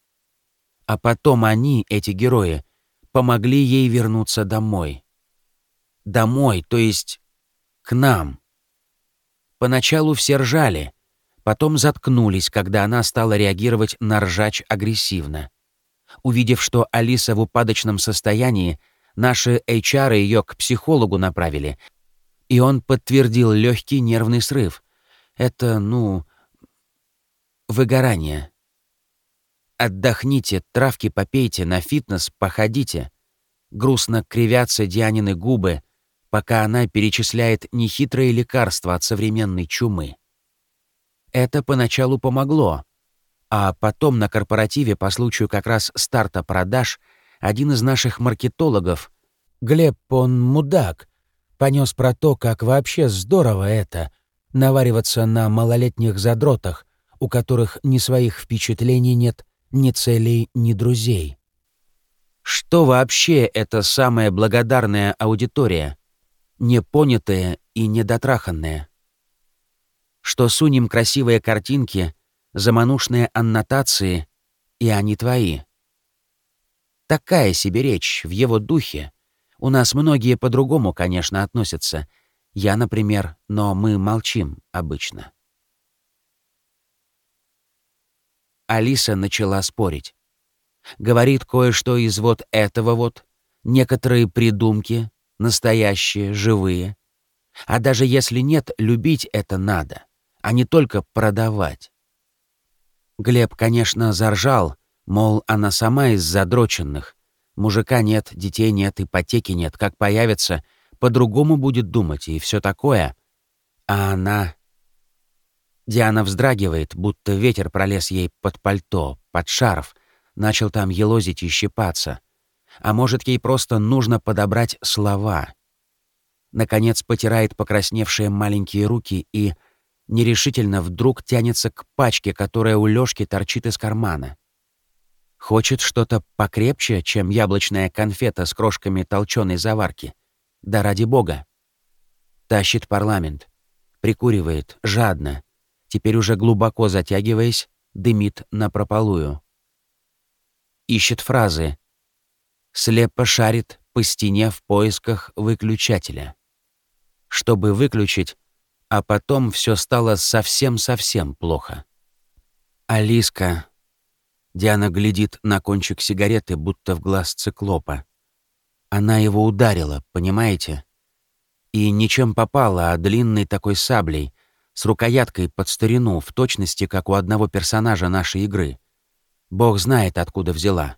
А потом они, эти герои, помогли ей вернуться домой. Домой, то есть к нам. Поначалу все ржали, потом заткнулись, когда она стала реагировать на ржач агрессивно. Увидев, что Алиса в упадочном состоянии, наши HR ее к психологу направили — и он подтвердил легкий нервный срыв. Это, ну, выгорание. Отдохните, травки попейте, на фитнес походите. Грустно кривятся Дианины губы, пока она перечисляет нехитрые лекарства от современной чумы. Это поначалу помогло, а потом на корпоративе по случаю как раз старта продаж один из наших маркетологов, Глеб, он мудак, понес про то, как вообще здорово это — навариваться на малолетних задротах, у которых ни своих впечатлений нет, ни целей, ни друзей. Что вообще это самая благодарная аудитория? Непонятая и недотраханная. Что сунем красивые картинки, заманушные аннотации, и они твои. Такая себе речь в его духе — у нас многие по-другому, конечно, относятся. Я, например, но мы молчим обычно. Алиса начала спорить. Говорит кое-что из вот этого вот, некоторые придумки, настоящие, живые. А даже если нет, любить это надо, а не только продавать. Глеб, конечно, заржал, мол, она сама из задроченных, Мужика нет, детей нет, ипотеки нет. Как появится, по-другому будет думать и все такое. А она... Диана вздрагивает, будто ветер пролез ей под пальто, под шарф, начал там елозить и щипаться. А может, ей просто нужно подобрать слова. Наконец потирает покрасневшие маленькие руки и нерешительно вдруг тянется к пачке, которая у Лёшки торчит из кармана. Хочет что-то покрепче, чем яблочная конфета с крошками толченой заварки. Да ради бога. Тащит парламент. Прикуривает, жадно. Теперь уже глубоко затягиваясь, дымит напропалую. Ищет фразы. Слепо шарит по стене в поисках выключателя. Чтобы выключить, а потом все стало совсем-совсем плохо. Алиска, Диана глядит на кончик сигареты, будто в глаз циклопа. Она его ударила, понимаете? И ничем попала, а длинной такой саблей, с рукояткой под старину, в точности, как у одного персонажа нашей игры. Бог знает, откуда взяла.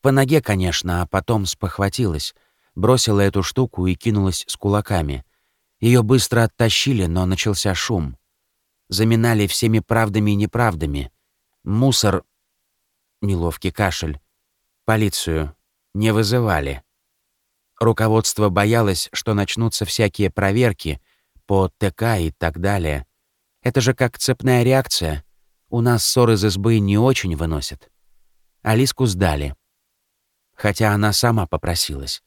По ноге, конечно, а потом спохватилась, бросила эту штуку и кинулась с кулаками. Ее быстро оттащили, но начался шум. Заминали всеми правдами и неправдами. Мусор Неловкий кашель. Полицию не вызывали. Руководство боялось, что начнутся всякие проверки по ТК и так далее. Это же как цепная реакция. У нас ссор из избы не очень выносят. Алиску сдали. Хотя она сама попросилась.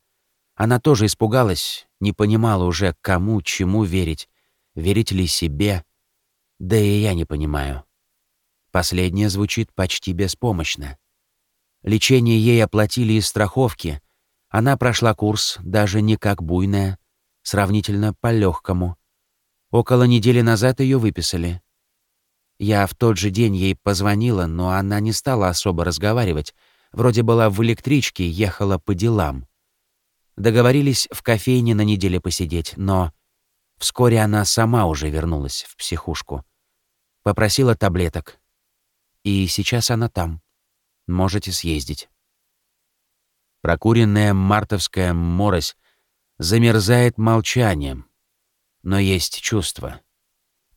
Она тоже испугалась, не понимала уже, кому, чему верить. Верить ли себе? Да и я не понимаю. Последнее звучит почти беспомощно. Лечение ей оплатили из страховки. Она прошла курс, даже не как буйная, сравнительно по-легкому. Около недели назад ее выписали. Я в тот же день ей позвонила, но она не стала особо разговаривать. Вроде была в электричке, ехала по делам. Договорились в кофейне на неделе посидеть, но вскоре она сама уже вернулась в психушку. Попросила таблеток. И сейчас она там. Можете съездить. Прокуренная мартовская морось замерзает молчанием, но есть чувство.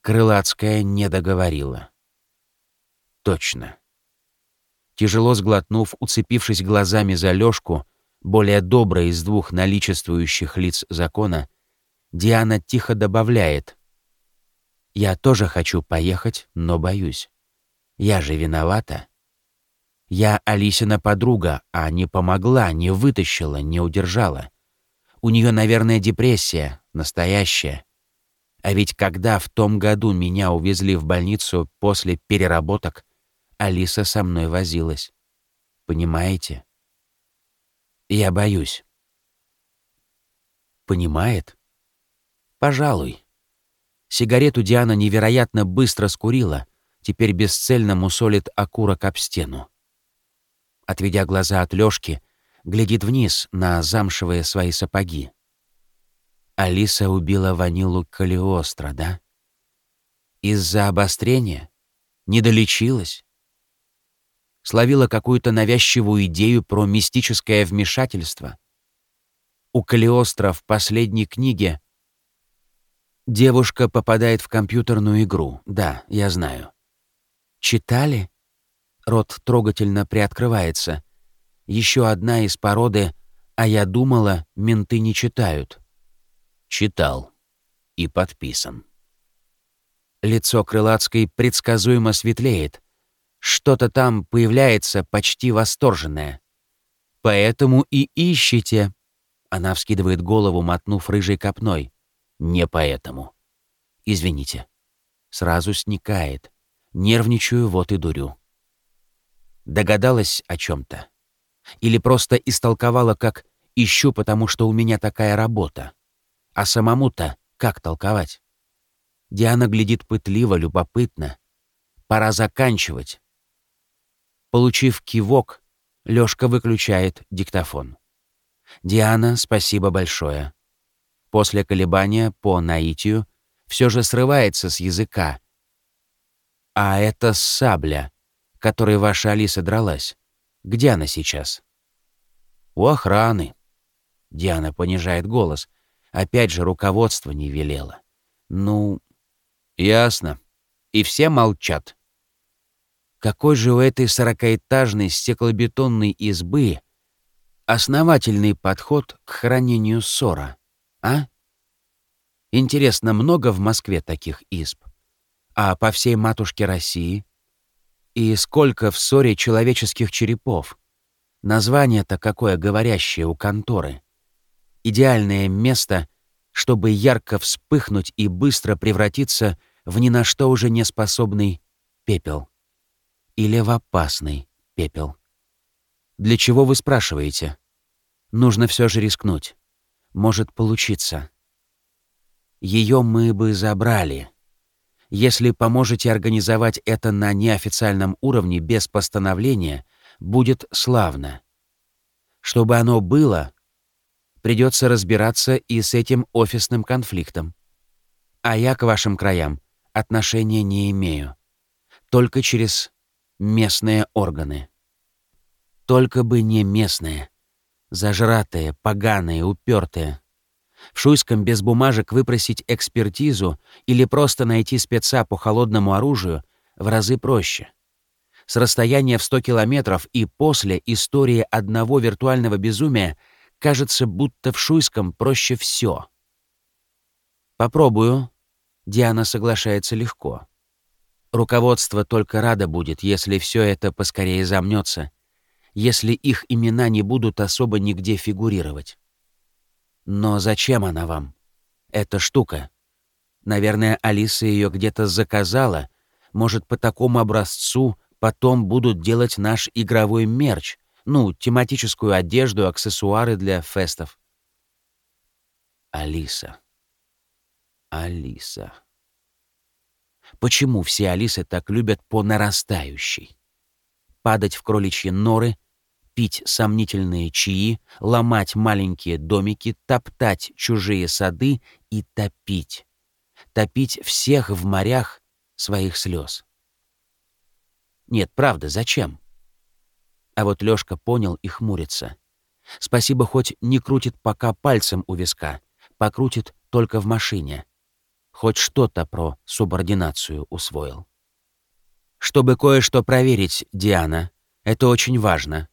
Крылацкая не договорила. Точно. Тяжело сглотнув, уцепившись глазами за Лёшку, более доброй из двух наличествующих лиц закона, Диана тихо добавляет. «Я тоже хочу поехать, но боюсь. Я же виновата. Я Алисина подруга, а не помогла, не вытащила, не удержала. У нее, наверное, депрессия, настоящая. А ведь когда в том году меня увезли в больницу после переработок, Алиса со мной возилась. Понимаете? Я боюсь. Понимает? Пожалуй. Сигарету Диана невероятно быстро скурила, теперь бесцельно мусолит окурок об стену. Отведя глаза от Лёшки, глядит вниз на замшевые свои сапоги. Алиса убила Ванилу Калиостро, да? Из-за обострения? Не долечилась? Словила какую-то навязчивую идею про мистическое вмешательство? У Калиостро в последней книге девушка попадает в компьютерную игру. Да, я знаю. Читали? Рот трогательно приоткрывается. Еще одна из породы «А я думала, менты не читают». Читал. И подписан. Лицо Крылацкой предсказуемо светлеет. Что-то там появляется почти восторженное. «Поэтому и ищите». Она вскидывает голову, мотнув рыжей копной. «Не поэтому». «Извините». Сразу сникает. Нервничаю, вот и дурю. Догадалась о чем то Или просто истолковала как «ищу, потому что у меня такая работа». А самому-то как толковать? Диана глядит пытливо, любопытно. Пора заканчивать. Получив кивок, Лёшка выключает диктофон. «Диана, спасибо большое». После колебания по наитию все же срывается с языка. «А это сабля, которой ваша Алиса дралась. Где она сейчас?» «У охраны». Диана понижает голос — Опять же, руководство не велело. Ну, ясно. И все молчат. Какой же у этой сорокаэтажной стеклобетонной избы основательный подход к хранению ссора, а? Интересно, много в Москве таких изб? А по всей матушке России? И сколько в ссоре человеческих черепов? Название-то какое говорящее у конторы идеальное место, чтобы ярко вспыхнуть и быстро превратиться в ни на что уже не способный пепел. Или в опасный пепел. Для чего вы спрашиваете? Нужно все же рискнуть. Может получиться. Ее мы бы забрали. Если поможете организовать это на неофициальном уровне без постановления, будет славно. Чтобы оно было, придется разбираться и с этим офисным конфликтом. А я к вашим краям отношения не имею. Только через местные органы. Только бы не местные. Зажратые, поганые, упертые. В Шуйском без бумажек выпросить экспертизу или просто найти спеца по холодному оружию в разы проще. С расстояния в 100 километров и после истории одного виртуального безумия — Кажется, будто в Шуйском проще все. «Попробую». Диана соглашается легко. Руководство только радо будет, если все это поскорее замнется, если их имена не будут особо нигде фигурировать. Но зачем она вам? Эта штука. Наверное, Алиса ее где-то заказала, Может, по такому образцу потом будут делать наш игровой мерч, ну, тематическую одежду, аксессуары для фестов. Алиса. Алиса. Почему все Алисы так любят по нарастающей? Падать в кроличьи норы, пить сомнительные чаи, ломать маленькие домики, топтать чужие сады и топить. Топить всех в морях своих слез. Нет, правда, зачем? А вот Лёшка понял и хмурится. Спасибо, хоть не крутит пока пальцем у виска, покрутит только в машине. Хоть что-то про субординацию усвоил. Чтобы кое-что проверить, Диана, это очень важно.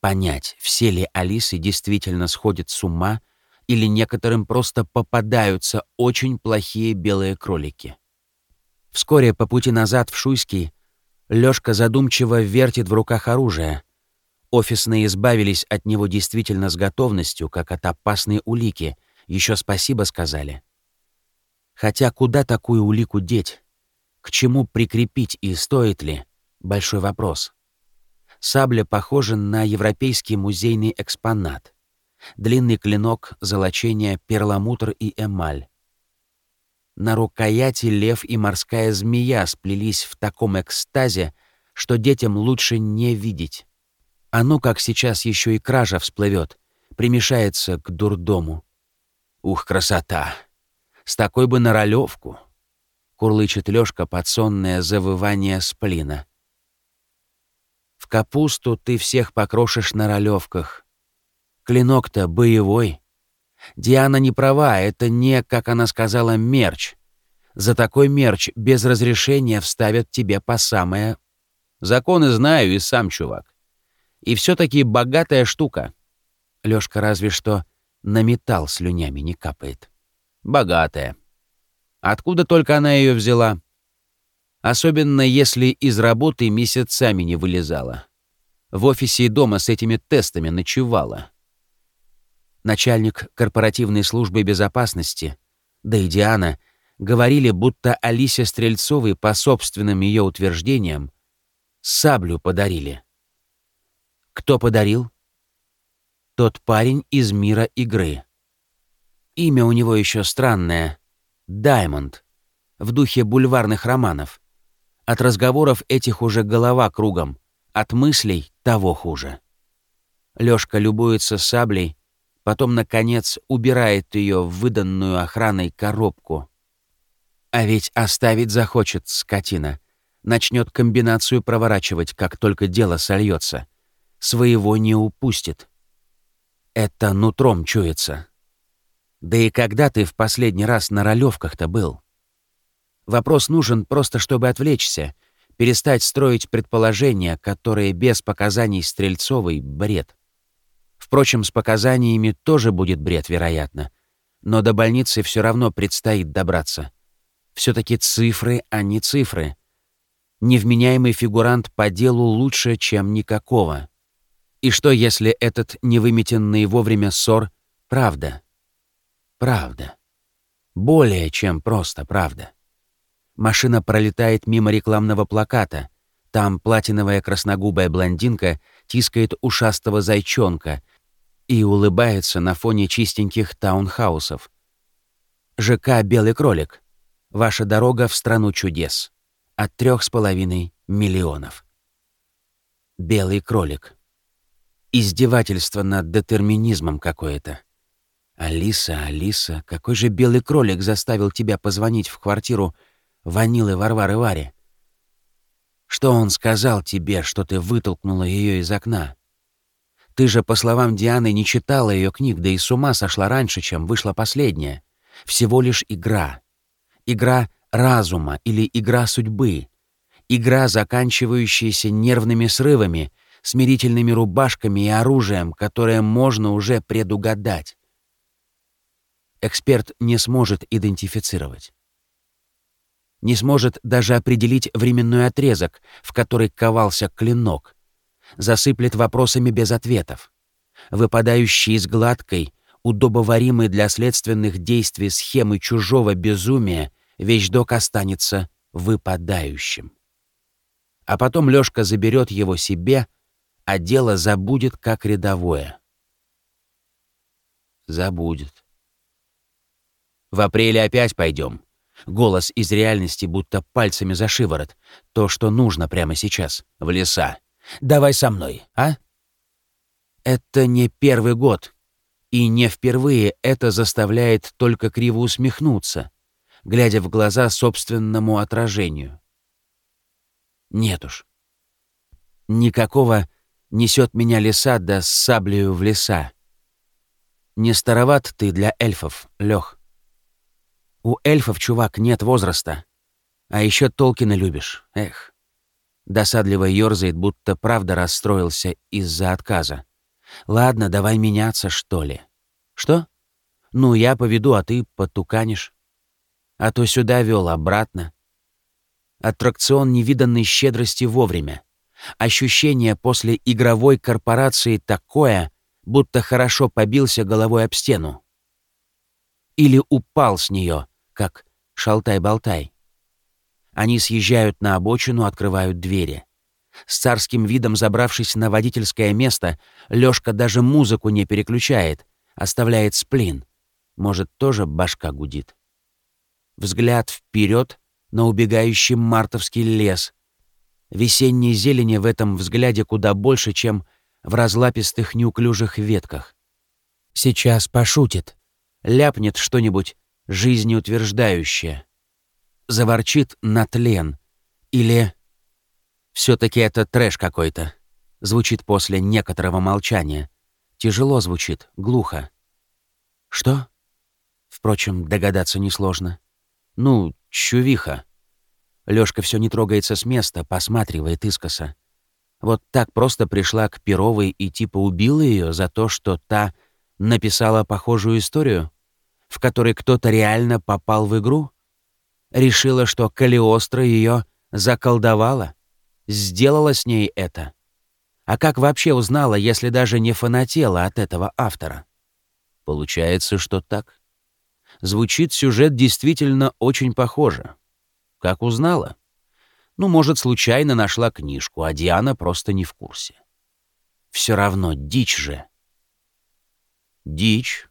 Понять, все ли Алисы действительно сходят с ума, или некоторым просто попадаются очень плохие белые кролики. Вскоре по пути назад в Шуйский Лёшка задумчиво вертит в руках оружие. Офисные избавились от него действительно с готовностью, как от опасной улики. Еще спасибо сказали. Хотя куда такую улику деть? К чему прикрепить и стоит ли? Большой вопрос. Сабля похожа на европейский музейный экспонат. Длинный клинок, золочение, перламутр и эмаль. На рукояти лев и морская змея сплелись в таком экстазе, что детям лучше не видеть. А ну как сейчас еще и кража всплывет, примешается к дурдому. Ух, красота! С такой бы на ролевку! Курлычет Лёшка под сонное завывание сплина. В капусту ты всех покрошишь на ролевках. Клинок-то боевой. Диана не права, это не, как она сказала, мерч. За такой мерч без разрешения вставят тебе по самое... Законы знаю и сам чувак. И все таки богатая штука. Лёшка разве что на металл слюнями не капает. Богатая. Откуда только она ее взяла? Особенно если из работы месяцами не вылезала. В офисе и дома с этими тестами ночевала начальник корпоративной службы безопасности, да и Диана, говорили, будто Алисе Стрельцовой, по собственным ее утверждениям, саблю подарили. Кто подарил? Тот парень из мира игры. Имя у него еще странное — Даймонд, в духе бульварных романов. От разговоров этих уже голова кругом, от мыслей того хуже. Лёшка любуется саблей, потом, наконец, убирает ее в выданную охраной коробку. А ведь оставить захочет скотина. Начнет комбинацию проворачивать, как только дело сольется. Своего не упустит. Это нутром чуется. Да и когда ты в последний раз на ролевках-то был? Вопрос нужен просто, чтобы отвлечься, перестать строить предположения, которые без показаний Стрельцовой — бред. Впрочем, с показаниями тоже будет бред, вероятно. Но до больницы все равно предстоит добраться. все таки цифры, а не цифры. Невменяемый фигурант по делу лучше, чем никакого. И что, если этот невыметенный вовремя ссор — правда? Правда. Более чем просто правда. Машина пролетает мимо рекламного плаката. Там платиновая красногубая блондинка тискает ушастого зайчонка, и улыбается на фоне чистеньких таунхаусов. ЖК «Белый кролик». Ваша дорога в страну чудес. От трех с половиной миллионов. «Белый кролик». Издевательство над детерминизмом какое-то. «Алиса, Алиса, какой же белый кролик заставил тебя позвонить в квартиру Ванилы Варвары Варе? Что он сказал тебе, что ты вытолкнула ее из окна?» Ты же, по словам Дианы, не читала ее книг, да и с ума сошла раньше, чем вышла последняя. Всего лишь игра. Игра разума или игра судьбы. Игра, заканчивающаяся нервными срывами, смирительными рубашками и оружием, которое можно уже предугадать. Эксперт не сможет идентифицировать. Не сможет даже определить временной отрезок, в который ковался клинок — засыплет вопросами без ответов. Выпадающие из гладкой, удобоваримой для следственных действий схемы чужого безумия, вещдок останется выпадающим. А потом Лёшка заберет его себе, а дело забудет как рядовое. Забудет. В апреле опять пойдем. Голос из реальности будто пальцами за шиворот. То, что нужно прямо сейчас. В леса. Давай со мной, а? Это не первый год. И не впервые это заставляет только криво усмехнуться, глядя в глаза собственному отражению. Нет уж. Никакого несет меня леса да с саблею в леса. Не староват ты для эльфов, Лех. У эльфов, чувак, нет возраста. А еще Толкина любишь. Эх. Досадливо ёрзает, будто правда расстроился из-за отказа. Ладно, давай меняться, что ли. Что? Ну, я поведу, а ты потуканишь. А то сюда вел обратно. Аттракцион невиданной щедрости вовремя. Ощущение после игровой корпорации такое, будто хорошо побился головой об стену. Или упал с нее, как шалтай-болтай. Они съезжают на обочину, открывают двери. С царским видом забравшись на водительское место, Лёшка даже музыку не переключает, оставляет сплин. Может, тоже башка гудит. Взгляд вперед на убегающий мартовский лес. Весенней зелени в этом взгляде куда больше, чем в разлапистых неуклюжих ветках. Сейчас пошутит, ляпнет что-нибудь жизнеутверждающее. Заворчит на тлен. Или все таки это трэш какой-то. Звучит после некоторого молчания. Тяжело звучит, глухо. Что? Впрочем, догадаться несложно. Ну, чувиха. Лёшка все не трогается с места, посматривает искоса. Вот так просто пришла к Перовой и типа убила ее за то, что та написала похожую историю, в которой кто-то реально попал в игру? Решила, что Калиостро ее заколдовала? сделала с ней это? А как вообще узнала, если даже не фанатела от этого автора? Получается, что так. Звучит сюжет действительно очень похоже. Как узнала? Ну, может, случайно нашла книжку, а Диана просто не в курсе. Все равно дичь же. Дичь.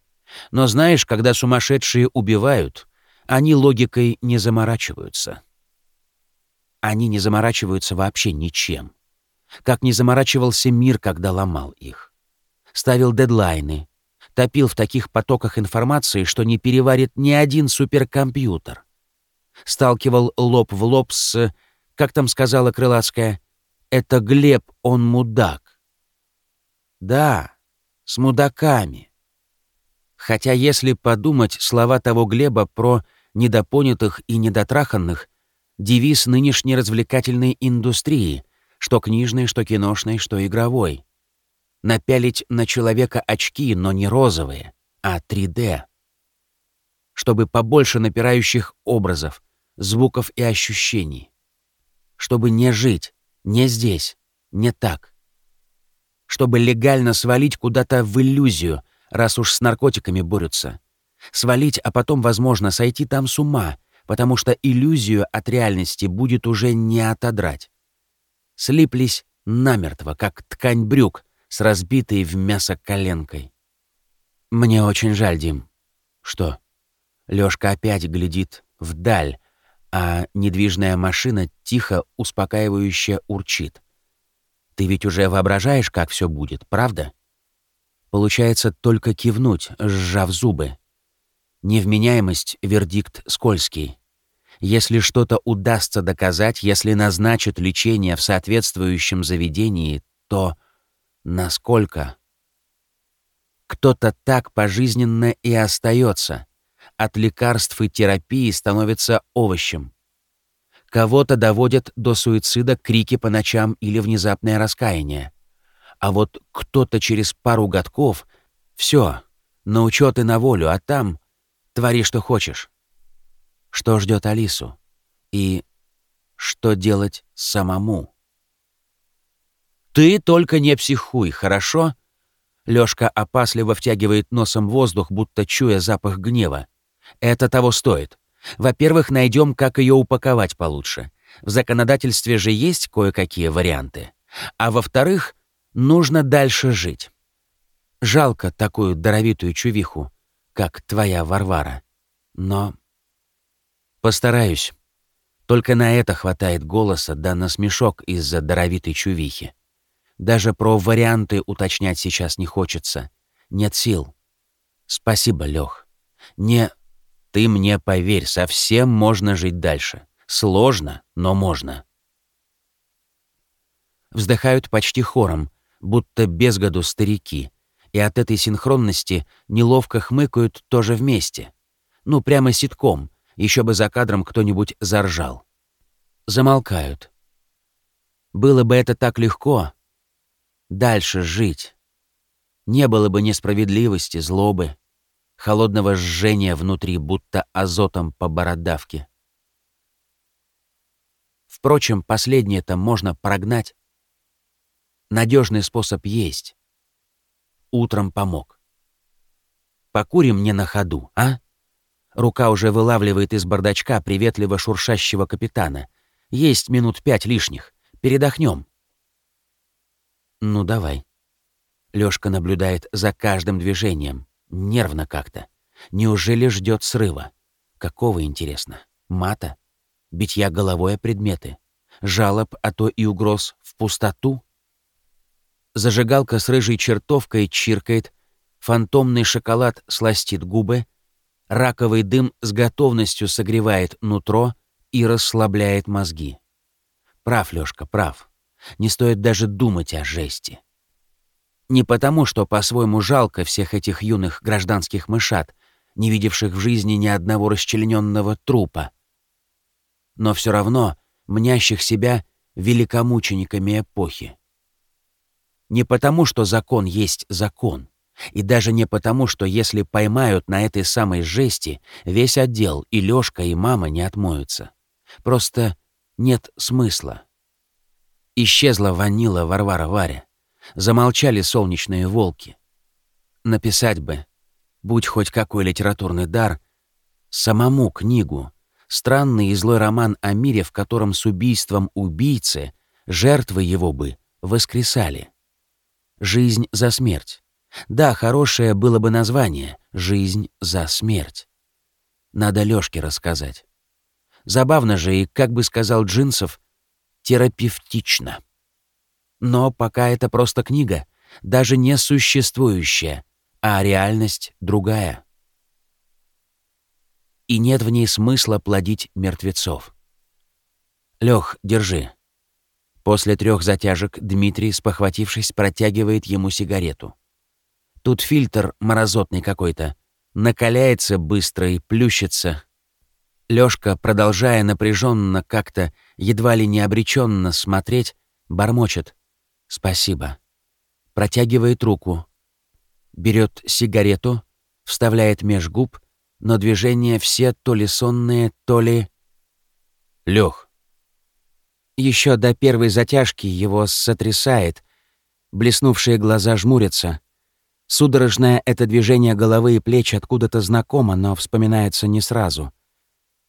Но знаешь, когда сумасшедшие убивают, они логикой не заморачиваются. Они не заморачиваются вообще ничем. Как не заморачивался мир, когда ломал их. Ставил дедлайны, топил в таких потоках информации, что не переварит ни один суперкомпьютер. Сталкивал лоб в лоб с, как там сказала Крылатская, «Это Глеб, он мудак». Да, с мудаками. Хотя если подумать, слова того Глеба про недопонятых и недотраханных девиз нынешней развлекательной индустрии, что книжной, что киношной, что игровой. Напялить на человека очки, но не розовые, а 3D. Чтобы побольше напирающих образов, звуков и ощущений. Чтобы не жить, не здесь, не так. Чтобы легально свалить куда-то в иллюзию, раз уж с наркотиками борются. Свалить, а потом, возможно, сойти там с ума — потому что иллюзию от реальности будет уже не отодрать. Слиплись намертво, как ткань брюк с разбитой в мясо коленкой. Мне очень жаль, Дим. Что? Лёшка опять глядит вдаль, а недвижная машина тихо, успокаивающе урчит. Ты ведь уже воображаешь, как все будет, правда? Получается только кивнуть, сжав зубы. Невменяемость — вердикт скользкий. Если что-то удастся доказать, если назначат лечение в соответствующем заведении, то насколько? Кто-то так пожизненно и остается. От лекарств и терапии становится овощем. Кого-то доводят до суицида крики по ночам или внезапное раскаяние. А вот кто-то через пару годков — все, на учет и на волю, а там Твори, что хочешь. Что ждет Алису? И что делать самому? Ты только не психуй, хорошо? Лёшка опасливо втягивает носом воздух, будто чуя запах гнева. Это того стоит. Во-первых, найдем, как ее упаковать получше. В законодательстве же есть кое-какие варианты. А во-вторых, нужно дальше жить. Жалко такую даровитую чувиху, как твоя Варвара. Но постараюсь. Только на это хватает голоса, да на смешок из-за даровитой чувихи. Даже про варианты уточнять сейчас не хочется. Нет сил. Спасибо, Лёх. Не... Ты мне поверь, совсем можно жить дальше. Сложно, но можно. Вздыхают почти хором, будто без году старики, и от этой синхронности неловко хмыкают тоже вместе. Ну, прямо ситком, еще бы за кадром кто-нибудь заржал. Замолкают. Было бы это так легко. Дальше жить. Не было бы несправедливости, злобы, холодного жжения внутри, будто азотом по бородавке. Впрочем, последнее-то можно прогнать. Надежный способ есть. Утром помог. Покурим не на ходу, а? Рука уже вылавливает из бардачка приветливо шуршащего капитана. Есть минут пять лишних. Передохнем. Ну, давай. Лёшка наблюдает за каждым движением. Нервно как-то. Неужели ждет срыва? Какого, интересно? Мата? Битья головой о предметы? Жалоб, а то и угроз в пустоту? Зажигалка с рыжей чертовкой чиркает, фантомный шоколад сластит губы, раковый дым с готовностью согревает нутро и расслабляет мозги. Прав, Лёшка, прав. Не стоит даже думать о жести. Не потому, что по-своему жалко всех этих юных гражданских мышат, не видевших в жизни ни одного расчлененного трупа, но все равно мнящих себя великомучениками эпохи. Не потому, что закон есть закон, и даже не потому, что если поймают на этой самой жести, весь отдел, и Лёшка, и мама не отмоются. Просто нет смысла. Исчезла ванила Варвара Варя. Замолчали солнечные волки. Написать бы, будь хоть какой литературный дар, самому книгу, странный и злой роман о мире, в котором с убийством убийцы жертвы его бы воскресали. «Жизнь за смерть». Да, хорошее было бы название «Жизнь за смерть». Надо Лёшке рассказать. Забавно же и, как бы сказал Джинсов, терапевтично. Но пока это просто книга, даже не существующая, а реальность другая. И нет в ней смысла плодить мертвецов. Лех, держи. После трех затяжек Дмитрий, спохватившись, протягивает ему сигарету. Тут фильтр морозотный какой-то. Накаляется быстро и плющится. Лёшка, продолжая напряженно как-то, едва ли не обреченно смотреть, бормочет. «Спасибо». Протягивает руку. Берет сигарету, вставляет меж губ, но движения все то ли сонные, то ли... Лех. Еще до первой затяжки его сотрясает, блеснувшие глаза жмурятся. Судорожное это движение головы и плеч откуда-то знакомо, но вспоминается не сразу.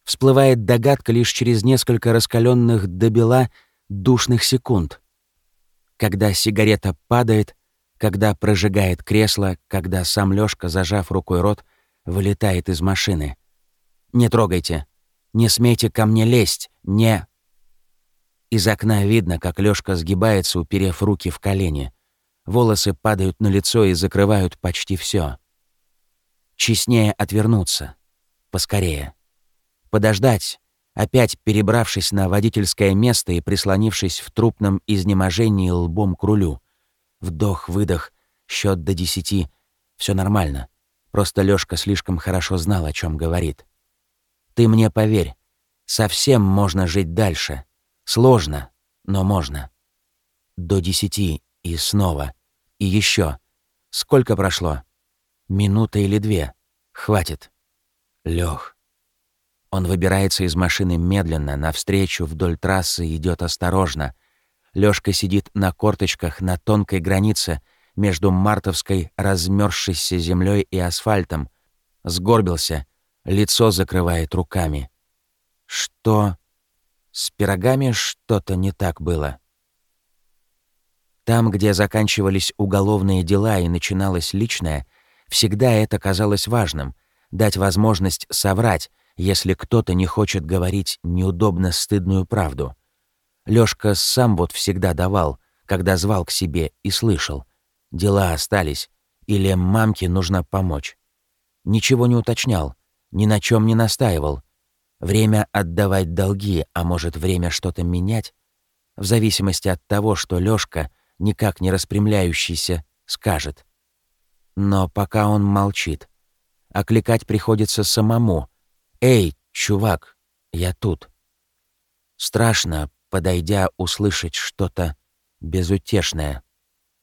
Всплывает догадка лишь через несколько раскаленных до бела душных секунд когда сигарета падает, когда прожигает кресло, когда сам Лёшка, зажав рукой рот, вылетает из машины. «Не трогайте! Не смейте ко мне лезть! Не...» Из окна видно, как Лёшка сгибается, уперев руки в колени. Волосы падают на лицо и закрывают почти все. Честнее отвернуться. Поскорее. Подождать, опять перебравшись на водительское место и прислонившись в трупном изнеможении лбом к рулю. Вдох-выдох, счет до десяти. Все нормально. Просто Лёшка слишком хорошо знал, о чем говорит. Ты мне поверь, совсем можно жить дальше. Сложно, но можно. До десяти и снова. И еще. Сколько прошло? Минута или две. Хватит. Лёх. Он выбирается из машины медленно, навстречу вдоль трассы идет осторожно. Лёшка сидит на корточках на тонкой границе между мартовской размёрзшейся землей и асфальтом. Сгорбился, лицо закрывает руками. Что? С пирогами что-то не так было. Там, где заканчивались уголовные дела и начиналось личное, всегда это казалось важным — дать возможность соврать, если кто-то не хочет говорить неудобно стыдную правду. Лёшка сам вот всегда давал, когда звал к себе и слышал. Дела остались, или мамке нужно помочь. Ничего не уточнял, ни на чем не настаивал. Время отдавать долги, а может, время что-то менять? В зависимости от того, что Лёшка, никак не распрямляющийся, скажет. Но пока он молчит. Окликать приходится самому. «Эй, чувак, я тут». Страшно, подойдя, услышать что-то безутешное,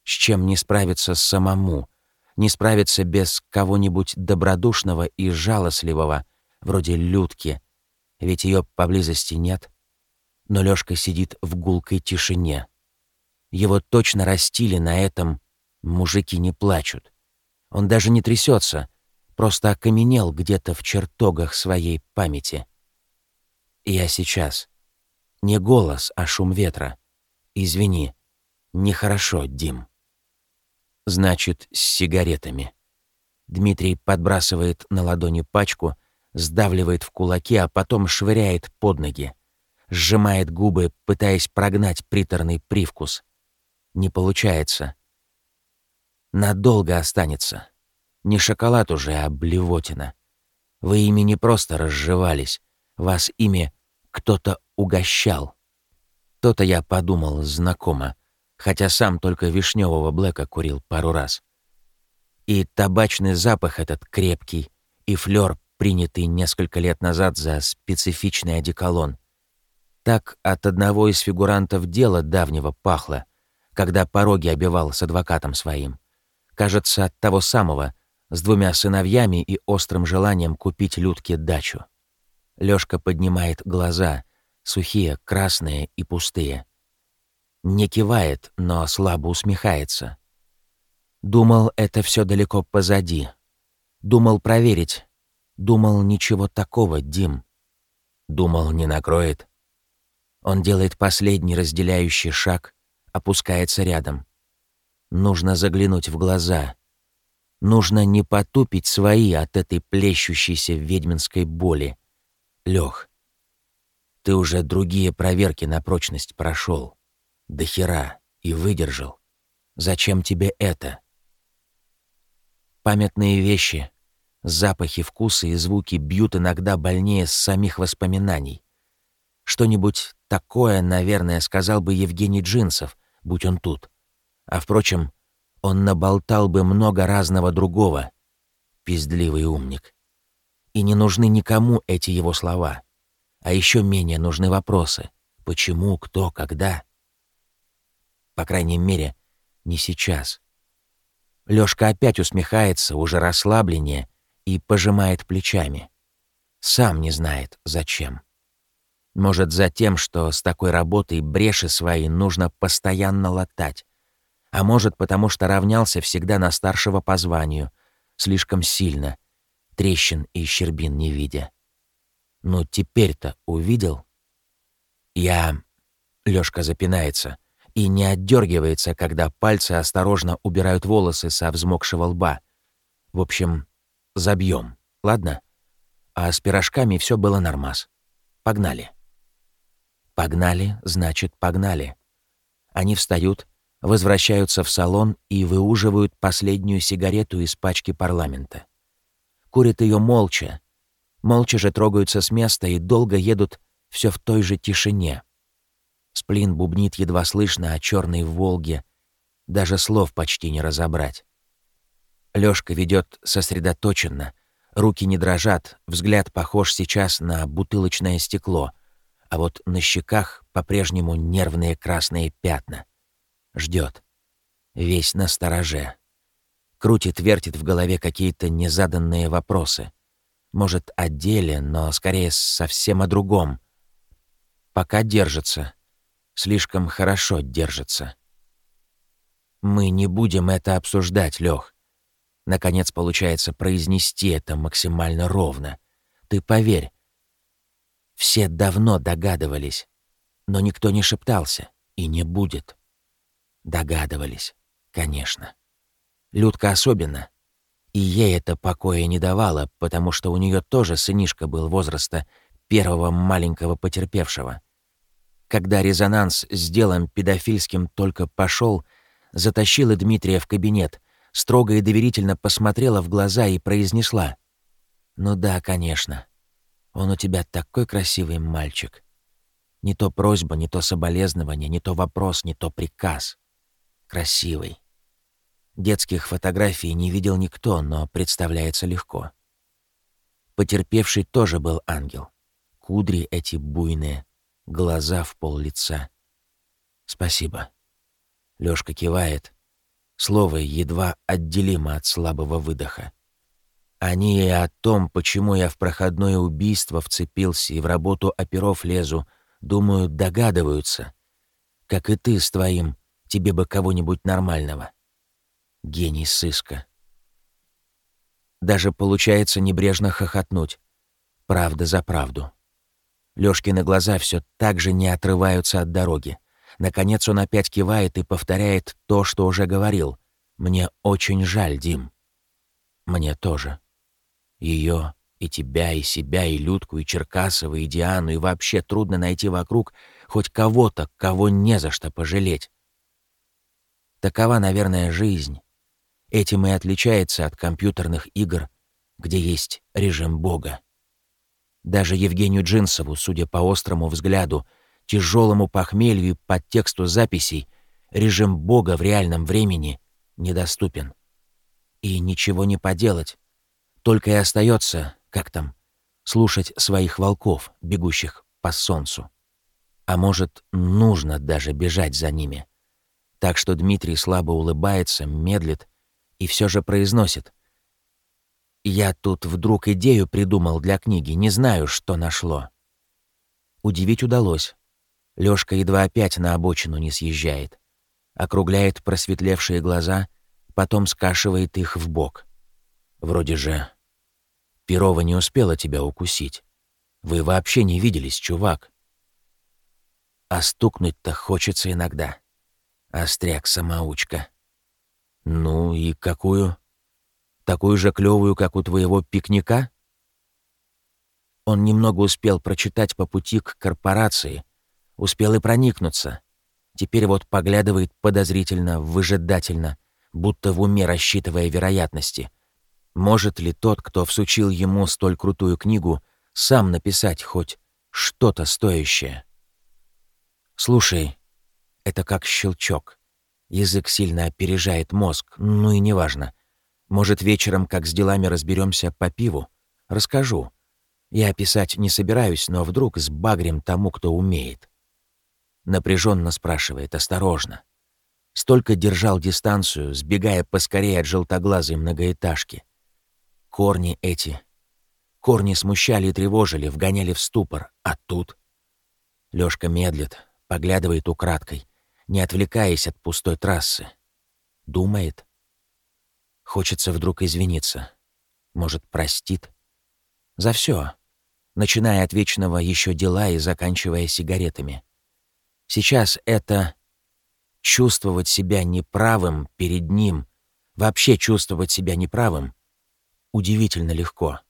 с чем не справиться самому, не справиться без кого-нибудь добродушного и жалостливого, вроде Людки, ведь ее поблизости нет. Но Лёшка сидит в гулкой тишине. Его точно растили на этом «мужики не плачут». Он даже не трясется, просто окаменел где-то в чертогах своей памяти. Я сейчас не голос, а шум ветра. Извини. Нехорошо, Дим. Значит, с сигаретами. Дмитрий подбрасывает на ладони пачку, сдавливает в кулаки, а потом швыряет под ноги. Сжимает губы, пытаясь прогнать приторный привкус. Не получается. Надолго останется. Не шоколад уже, а блевотина. Вы ими не просто разжевались, вас ими кто-то угощал. То-то я подумал знакомо, хотя сам только вишневого блэка курил пару раз. И табачный запах этот крепкий, и флёр, принятый несколько лет назад за специфичный одеколон. Так от одного из фигурантов дела давнего пахло, когда пороги обивал с адвокатом своим. Кажется, от того самого, с двумя сыновьями и острым желанием купить Людке дачу. Лёшка поднимает глаза, сухие, красные и пустые. Не кивает, но слабо усмехается. Думал, это все далеко позади. Думал проверить. Думал, ничего такого, Дим. Думал, не накроет. Он делает последний разделяющий шаг, опускается рядом. Нужно заглянуть в глаза. Нужно не потупить свои от этой плещущейся ведьминской боли. Лех, ты уже другие проверки на прочность прошел. До хера. И выдержал. Зачем тебе это? Памятные вещи, запахи, вкусы и звуки бьют иногда больнее самих воспоминаний. Что-нибудь такое, наверное, сказал бы Евгений Джинсов, будь он тут. А впрочем, он наболтал бы много разного другого. Пиздливый умник. И не нужны никому эти его слова. А еще менее нужны вопросы. Почему, кто, когда? По крайней мере, не сейчас. Лёшка опять усмехается, уже расслабленнее, и пожимает плечами. Сам не знает, зачем. Может, за тем, что с такой работой бреши свои нужно постоянно латать. А может, потому что равнялся всегда на старшего по званию, слишком сильно, трещин и щербин не видя. Ну, теперь-то увидел? Я... Лёшка запинается и не отдергивается, когда пальцы осторожно убирают волосы со взмокшего лба. В общем, забьем, ладно? А с пирожками все было нормас. Погнали. Погнали, значит, погнали. Они встают, возвращаются в салон и выуживают последнюю сигарету из пачки парламента. Курят ее молча, Молча же трогаются с места и долго едут все в той же тишине. Сплин бубнит едва слышно о черной Волге. Даже слов почти не разобрать. Лёшка ведет сосредоточенно, руки не дрожат, взгляд похож сейчас на бутылочное стекло, а вот на щеках по-прежнему нервные красные пятна. Ждет. Весь на стороже. Крутит-вертит в голове какие-то незаданные вопросы — может, о деле, но скорее совсем о другом. Пока держится. Слишком хорошо держится. Мы не будем это обсуждать, Лёх. Наконец получается произнести это максимально ровно. ты поверь, все давно догадывались, но никто не шептался и не будет. Догадывались, конечно. Людка особенно. И ей это покоя не давало, потому что у нее тоже сынишка был возраста первого маленького потерпевшего. Когда резонанс с делом педофильским только пошел, затащила Дмитрия в кабинет, строго и доверительно посмотрела в глаза и произнесла. «Ну да, конечно. Он у тебя такой красивый мальчик. Не то просьба, не то соболезнование, не то вопрос, не то приказ. Красивый. Детских фотографий не видел никто, но представляется легко. Потерпевший тоже был ангел. Кудри эти буйные, глаза в пол лица. Спасибо. Лёшка кивает. Слово едва отделимо от слабого выдоха. Они и о том, почему я в проходное убийство вцепился и в работу оперов лезу, думаю, догадываются. Как и ты с твоим, тебе бы кого-нибудь нормального. Гений сыска. Даже получается небрежно хохотнуть. Правда за правду. Лёшкины глаза все так же не отрываются от дороги. Наконец он опять кивает и повторяет то, что уже говорил. «Мне очень жаль, Дим». «Мне тоже». Ее, и тебя, и себя, и Людку, и Черкасова, и Диану, и вообще трудно найти вокруг хоть кого-то, кого не за что пожалеть. Такова, наверное, жизнь. Этим и отличается от компьютерных игр, где есть режим Бога. Даже Евгению Джинсову, судя по острому взгляду, тяжелому похмелью и подтексту записей, режим Бога в реальном времени недоступен. И ничего не поделать. Только и остается, как там, слушать своих волков, бегущих по солнцу. А может, нужно даже бежать за ними. Так что Дмитрий слабо улыбается, медлит и все же произносит. «Я тут вдруг идею придумал для книги, не знаю, что нашло». Удивить удалось. Лёшка едва опять на обочину не съезжает. Округляет просветлевшие глаза, потом скашивает их в бок. Вроде же Перова не успела тебя укусить. Вы вообще не виделись, чувак. А стукнуть-то хочется иногда. Остряк-самоучка. Ну и какую? Такую же клёвую, как у твоего пикника? Он немного успел прочитать по пути к корпорации, успел и проникнуться. Теперь вот поглядывает подозрительно, выжидательно, будто в уме рассчитывая вероятности — может ли тот, кто всучил ему столь крутую книгу, сам написать хоть что-то стоящее? Слушай, это как щелчок. Язык сильно опережает мозг, ну и неважно. Может, вечером, как с делами разберемся по пиву? Расскажу. Я писать не собираюсь, но вдруг с багрем тому, кто умеет. Напряженно спрашивает, осторожно. Столько держал дистанцию, сбегая поскорее от желтоглазой многоэтажки. Корни эти. Корни смущали и тревожили, вгоняли в ступор. А тут... Лёшка медлит, поглядывает украдкой, не отвлекаясь от пустой трассы. Думает. Хочется вдруг извиниться. Может, простит. За все, начиная от вечного еще дела и заканчивая сигаретами. Сейчас это чувствовать себя неправым перед ним, вообще чувствовать себя неправым, удивительно легко.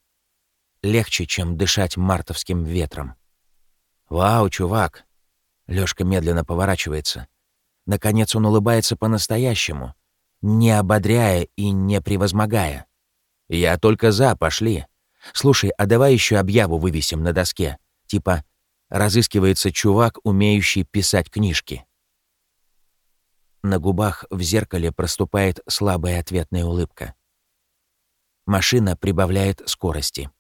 Легче, чем дышать мартовским ветром. «Вау, чувак!» Лёшка медленно поворачивается. Наконец он улыбается по-настоящему, не ободряя и не превозмогая. «Я только за, пошли. Слушай, а давай еще объяву вывесим на доске. Типа «Разыскивается чувак, умеющий писать книжки». На губах в зеркале проступает слабая ответная улыбка. Машина прибавляет скорости.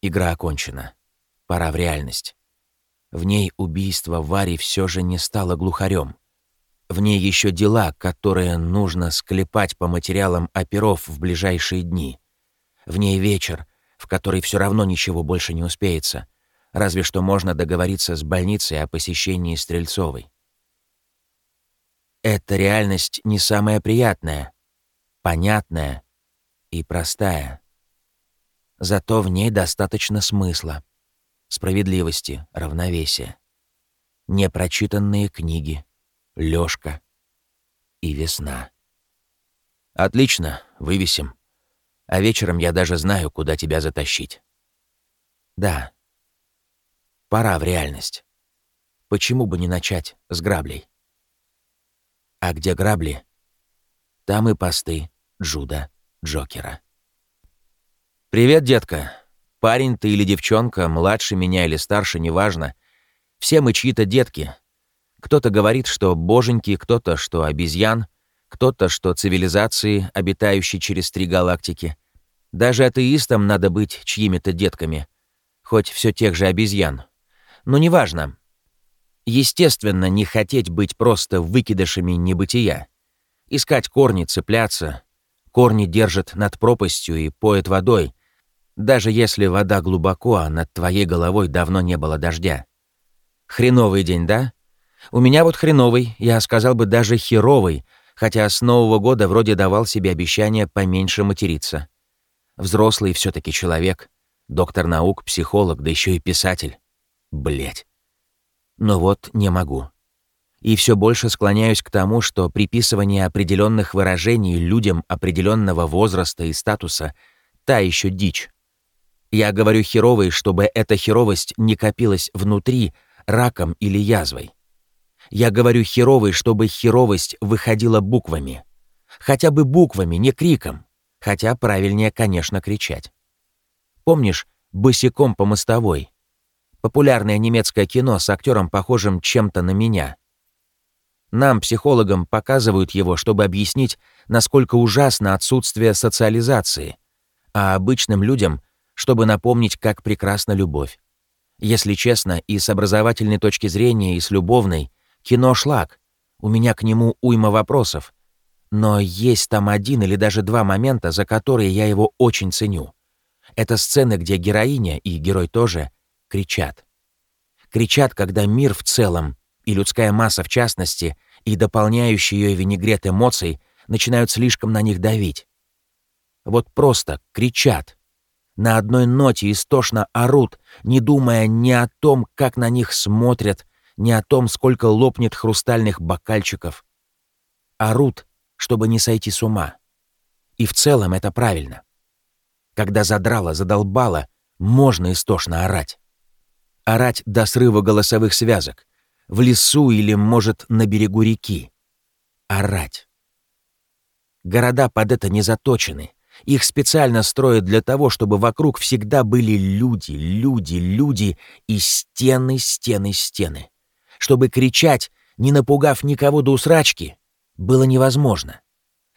Игра окончена. Пора в реальность. В ней убийство Вари все же не стало глухарем. В ней еще дела, которые нужно склепать по материалам оперов в ближайшие дни. В ней вечер, в который все равно ничего больше не успеется, разве что можно договориться с больницей о посещении Стрельцовой. Эта реальность не самая приятная, понятная, и простая. Зато в ней достаточно смысла, справедливости, равновесия. Непрочитанные книги, Лёшка и весна. Отлично, вывесим. А вечером я даже знаю, куда тебя затащить. Да. Пора в реальность. Почему бы не начать с граблей? А где грабли, там и посты Джуда Джокера. «Привет, детка. Парень ты или девчонка, младше меня или старше, неважно. Все мы чьи-то детки. Кто-то говорит, что боженьки, кто-то, что обезьян, кто-то, что цивилизации, обитающие через три галактики. Даже атеистам надо быть чьими-то детками, хоть все тех же обезьян. Но неважно. Естественно, не хотеть быть просто выкидышами небытия. Искать корни, цепляться. Корни держат над пропастью и поет водой, даже если вода глубоко, а над твоей головой давно не было дождя. Хреновый день, да? У меня вот хреновый, я сказал бы даже херовый, хотя с Нового года вроде давал себе обещание поменьше материться. Взрослый все таки человек, доктор наук, психолог, да еще и писатель. Блять. Но вот не могу. И все больше склоняюсь к тому, что приписывание определенных выражений людям определенного возраста и статуса — та еще дичь. Я говорю херовый, чтобы эта херовость не копилась внутри раком или язвой. Я говорю херовый, чтобы херовость выходила буквами. Хотя бы буквами, не криком. Хотя правильнее, конечно, кричать. Помнишь «Босиком по мостовой»? Популярное немецкое кино с актером, похожим чем-то на меня. Нам, психологам, показывают его, чтобы объяснить, насколько ужасно отсутствие социализации, а обычным людям чтобы напомнить, как прекрасна любовь. Если честно, и с образовательной точки зрения, и с любовной, кино шлак. У меня к нему уйма вопросов. Но есть там один или даже два момента, за которые я его очень ценю. Это сцены, где героиня, и герой тоже, кричат. Кричат, когда мир в целом, и людская масса в частности, и дополняющие ее винегрет эмоций начинают слишком на них давить. Вот просто кричат на одной ноте истошно орут, не думая ни о том, как на них смотрят, ни о том, сколько лопнет хрустальных бокальчиков. Орут, чтобы не сойти с ума. И в целом это правильно. Когда задрало, задолбало, можно истошно орать. Орать до срыва голосовых связок. В лесу или, может, на берегу реки. Орать. Города под это не заточены. Их специально строят для того, чтобы вокруг всегда были люди, люди, люди и стены, стены, стены. Чтобы кричать, не напугав никого до усрачки, было невозможно.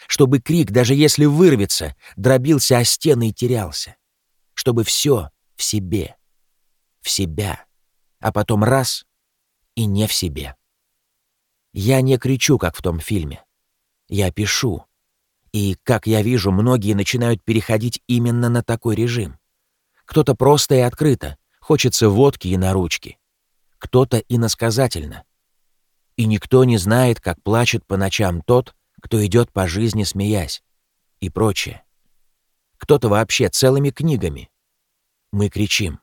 Чтобы крик, даже если вырвется, дробился о стены и терялся. Чтобы все в себе, в себя, а потом раз — и не в себе. Я не кричу, как в том фильме. Я пишу, и, как я вижу, многие начинают переходить именно на такой режим. Кто-то просто и открыто, хочется водки и на ручки. Кто-то иносказательно. И никто не знает, как плачет по ночам тот, кто идет по жизни, смеясь. И прочее. Кто-то вообще целыми книгами. Мы кричим.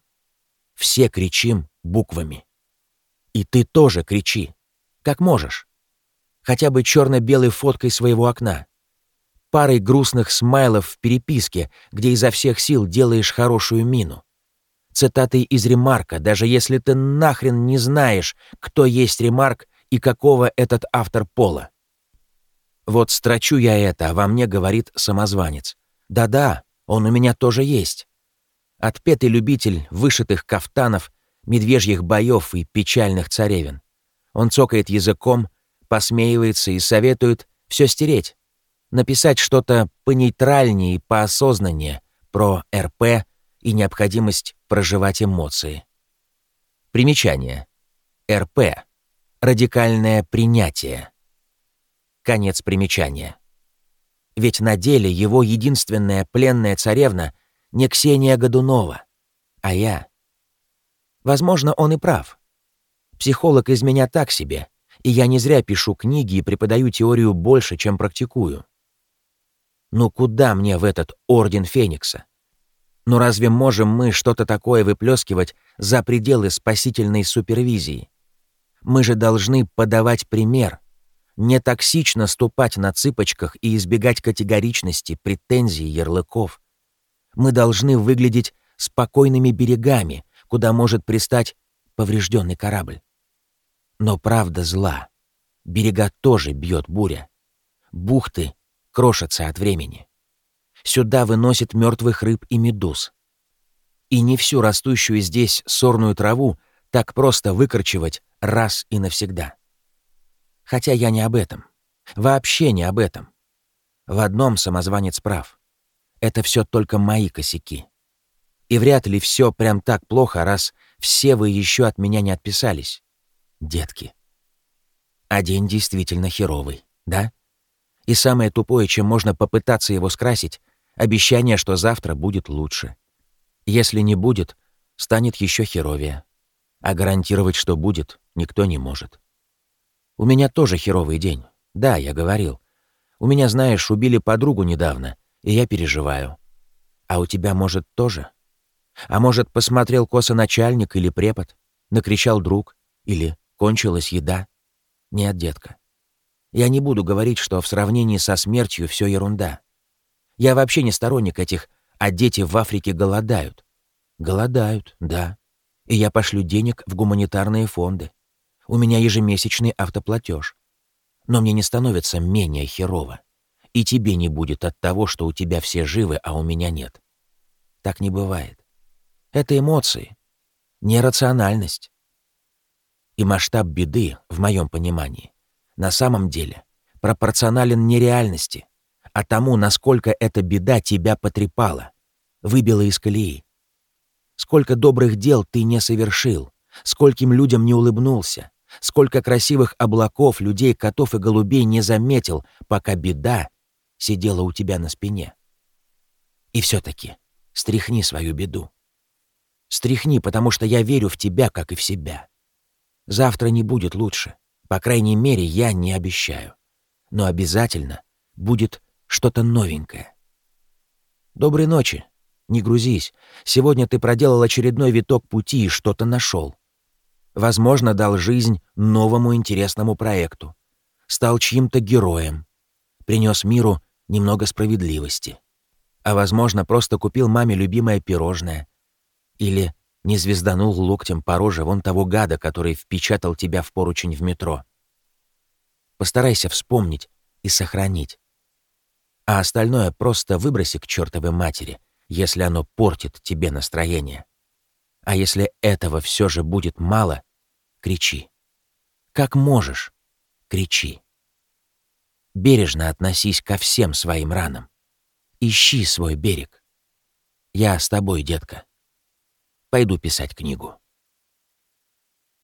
Все кричим буквами. И ты тоже кричи. Как можешь. Хотя бы черно-белой фоткой своего окна парой грустных смайлов в переписке, где изо всех сил делаешь хорошую мину. Цитаты из ремарка, даже если ты нахрен не знаешь, кто есть ремарк и какого этот автор пола. Вот строчу я это, а во мне говорит самозванец. Да-да, он у меня тоже есть. Отпетый любитель вышитых кафтанов, медвежьих боев и печальных царевин. Он цокает языком, посмеивается и советует все стереть, написать что-то понейтральнее и поосознаннее про РП и необходимость проживать эмоции. Примечание. РП. Радикальное принятие. Конец примечания. Ведь на деле его единственная пленная царевна не Ксения Годунова, а я. Возможно, он и прав. Психолог из меня так себе, и я не зря пишу книги и преподаю теорию больше, чем практикую. Ну куда мне в этот Орден Феникса? Но разве можем мы что-то такое выплескивать за пределы спасительной супервизии? Мы же должны подавать пример, не токсично ступать на цыпочках и избегать категоричности, претензий, ярлыков. Мы должны выглядеть спокойными берегами, куда может пристать поврежденный корабль. Но правда зла. Берега тоже бьет буря. Бухты крошатся от времени. Сюда выносит мертвых рыб и медуз. И не всю растущую здесь сорную траву так просто выкорчевать раз и навсегда. Хотя я не об этом. Вообще не об этом. В одном самозванец прав. Это все только мои косяки. И вряд ли все прям так плохо, раз все вы еще от меня не отписались. Детки. А день действительно херовый, да? И самое тупое, чем можно попытаться его скрасить, обещание, что завтра будет лучше. Если не будет, станет еще херовее. А гарантировать, что будет, никто не может. У меня тоже херовый день. Да, я говорил. У меня, знаешь, убили подругу недавно, и я переживаю. А у тебя, может, тоже? А может, посмотрел косо начальник или препод, накричал друг, или кончилась еда? Нет, детка. Я не буду говорить, что в сравнении со смертью все ерунда. Я вообще не сторонник этих «а дети в Африке голодают». Голодают, да. И я пошлю денег в гуманитарные фонды. У меня ежемесячный автоплатеж. Но мне не становится менее херово. И тебе не будет от того, что у тебя все живы, а у меня нет. Так не бывает. Это эмоции, нерациональность. И масштаб беды, в моем понимании, на самом деле пропорционален не реальности, а тому, насколько эта беда тебя потрепала, выбила из колеи. Сколько добрых дел ты не совершил, скольким людям не улыбнулся, Сколько красивых облаков, людей, котов и голубей не заметил, пока беда сидела у тебя на спине. И все-таки стряхни свою беду. Стряхни, потому что я верю в тебя, как и в себя. Завтра не будет лучше. По крайней мере, я не обещаю. Но обязательно будет что-то новенькое. Доброй ночи. Не грузись. Сегодня ты проделал очередной виток пути и что-то нашел возможно, дал жизнь новому интересному проекту, стал чьим-то героем, принес миру немного справедливости. А, возможно, просто купил маме любимое пирожное. Или не звезданул локтем по роже вон того гада, который впечатал тебя в поручень в метро. Постарайся вспомнить и сохранить. А остальное просто выброси к чертовой матери, если оно портит тебе настроение. А если этого все же будет мало, кричи. Как можешь, кричи. Бережно относись ко всем своим ранам. Ищи свой берег. Я с тобой, детка. Пойду писать книгу.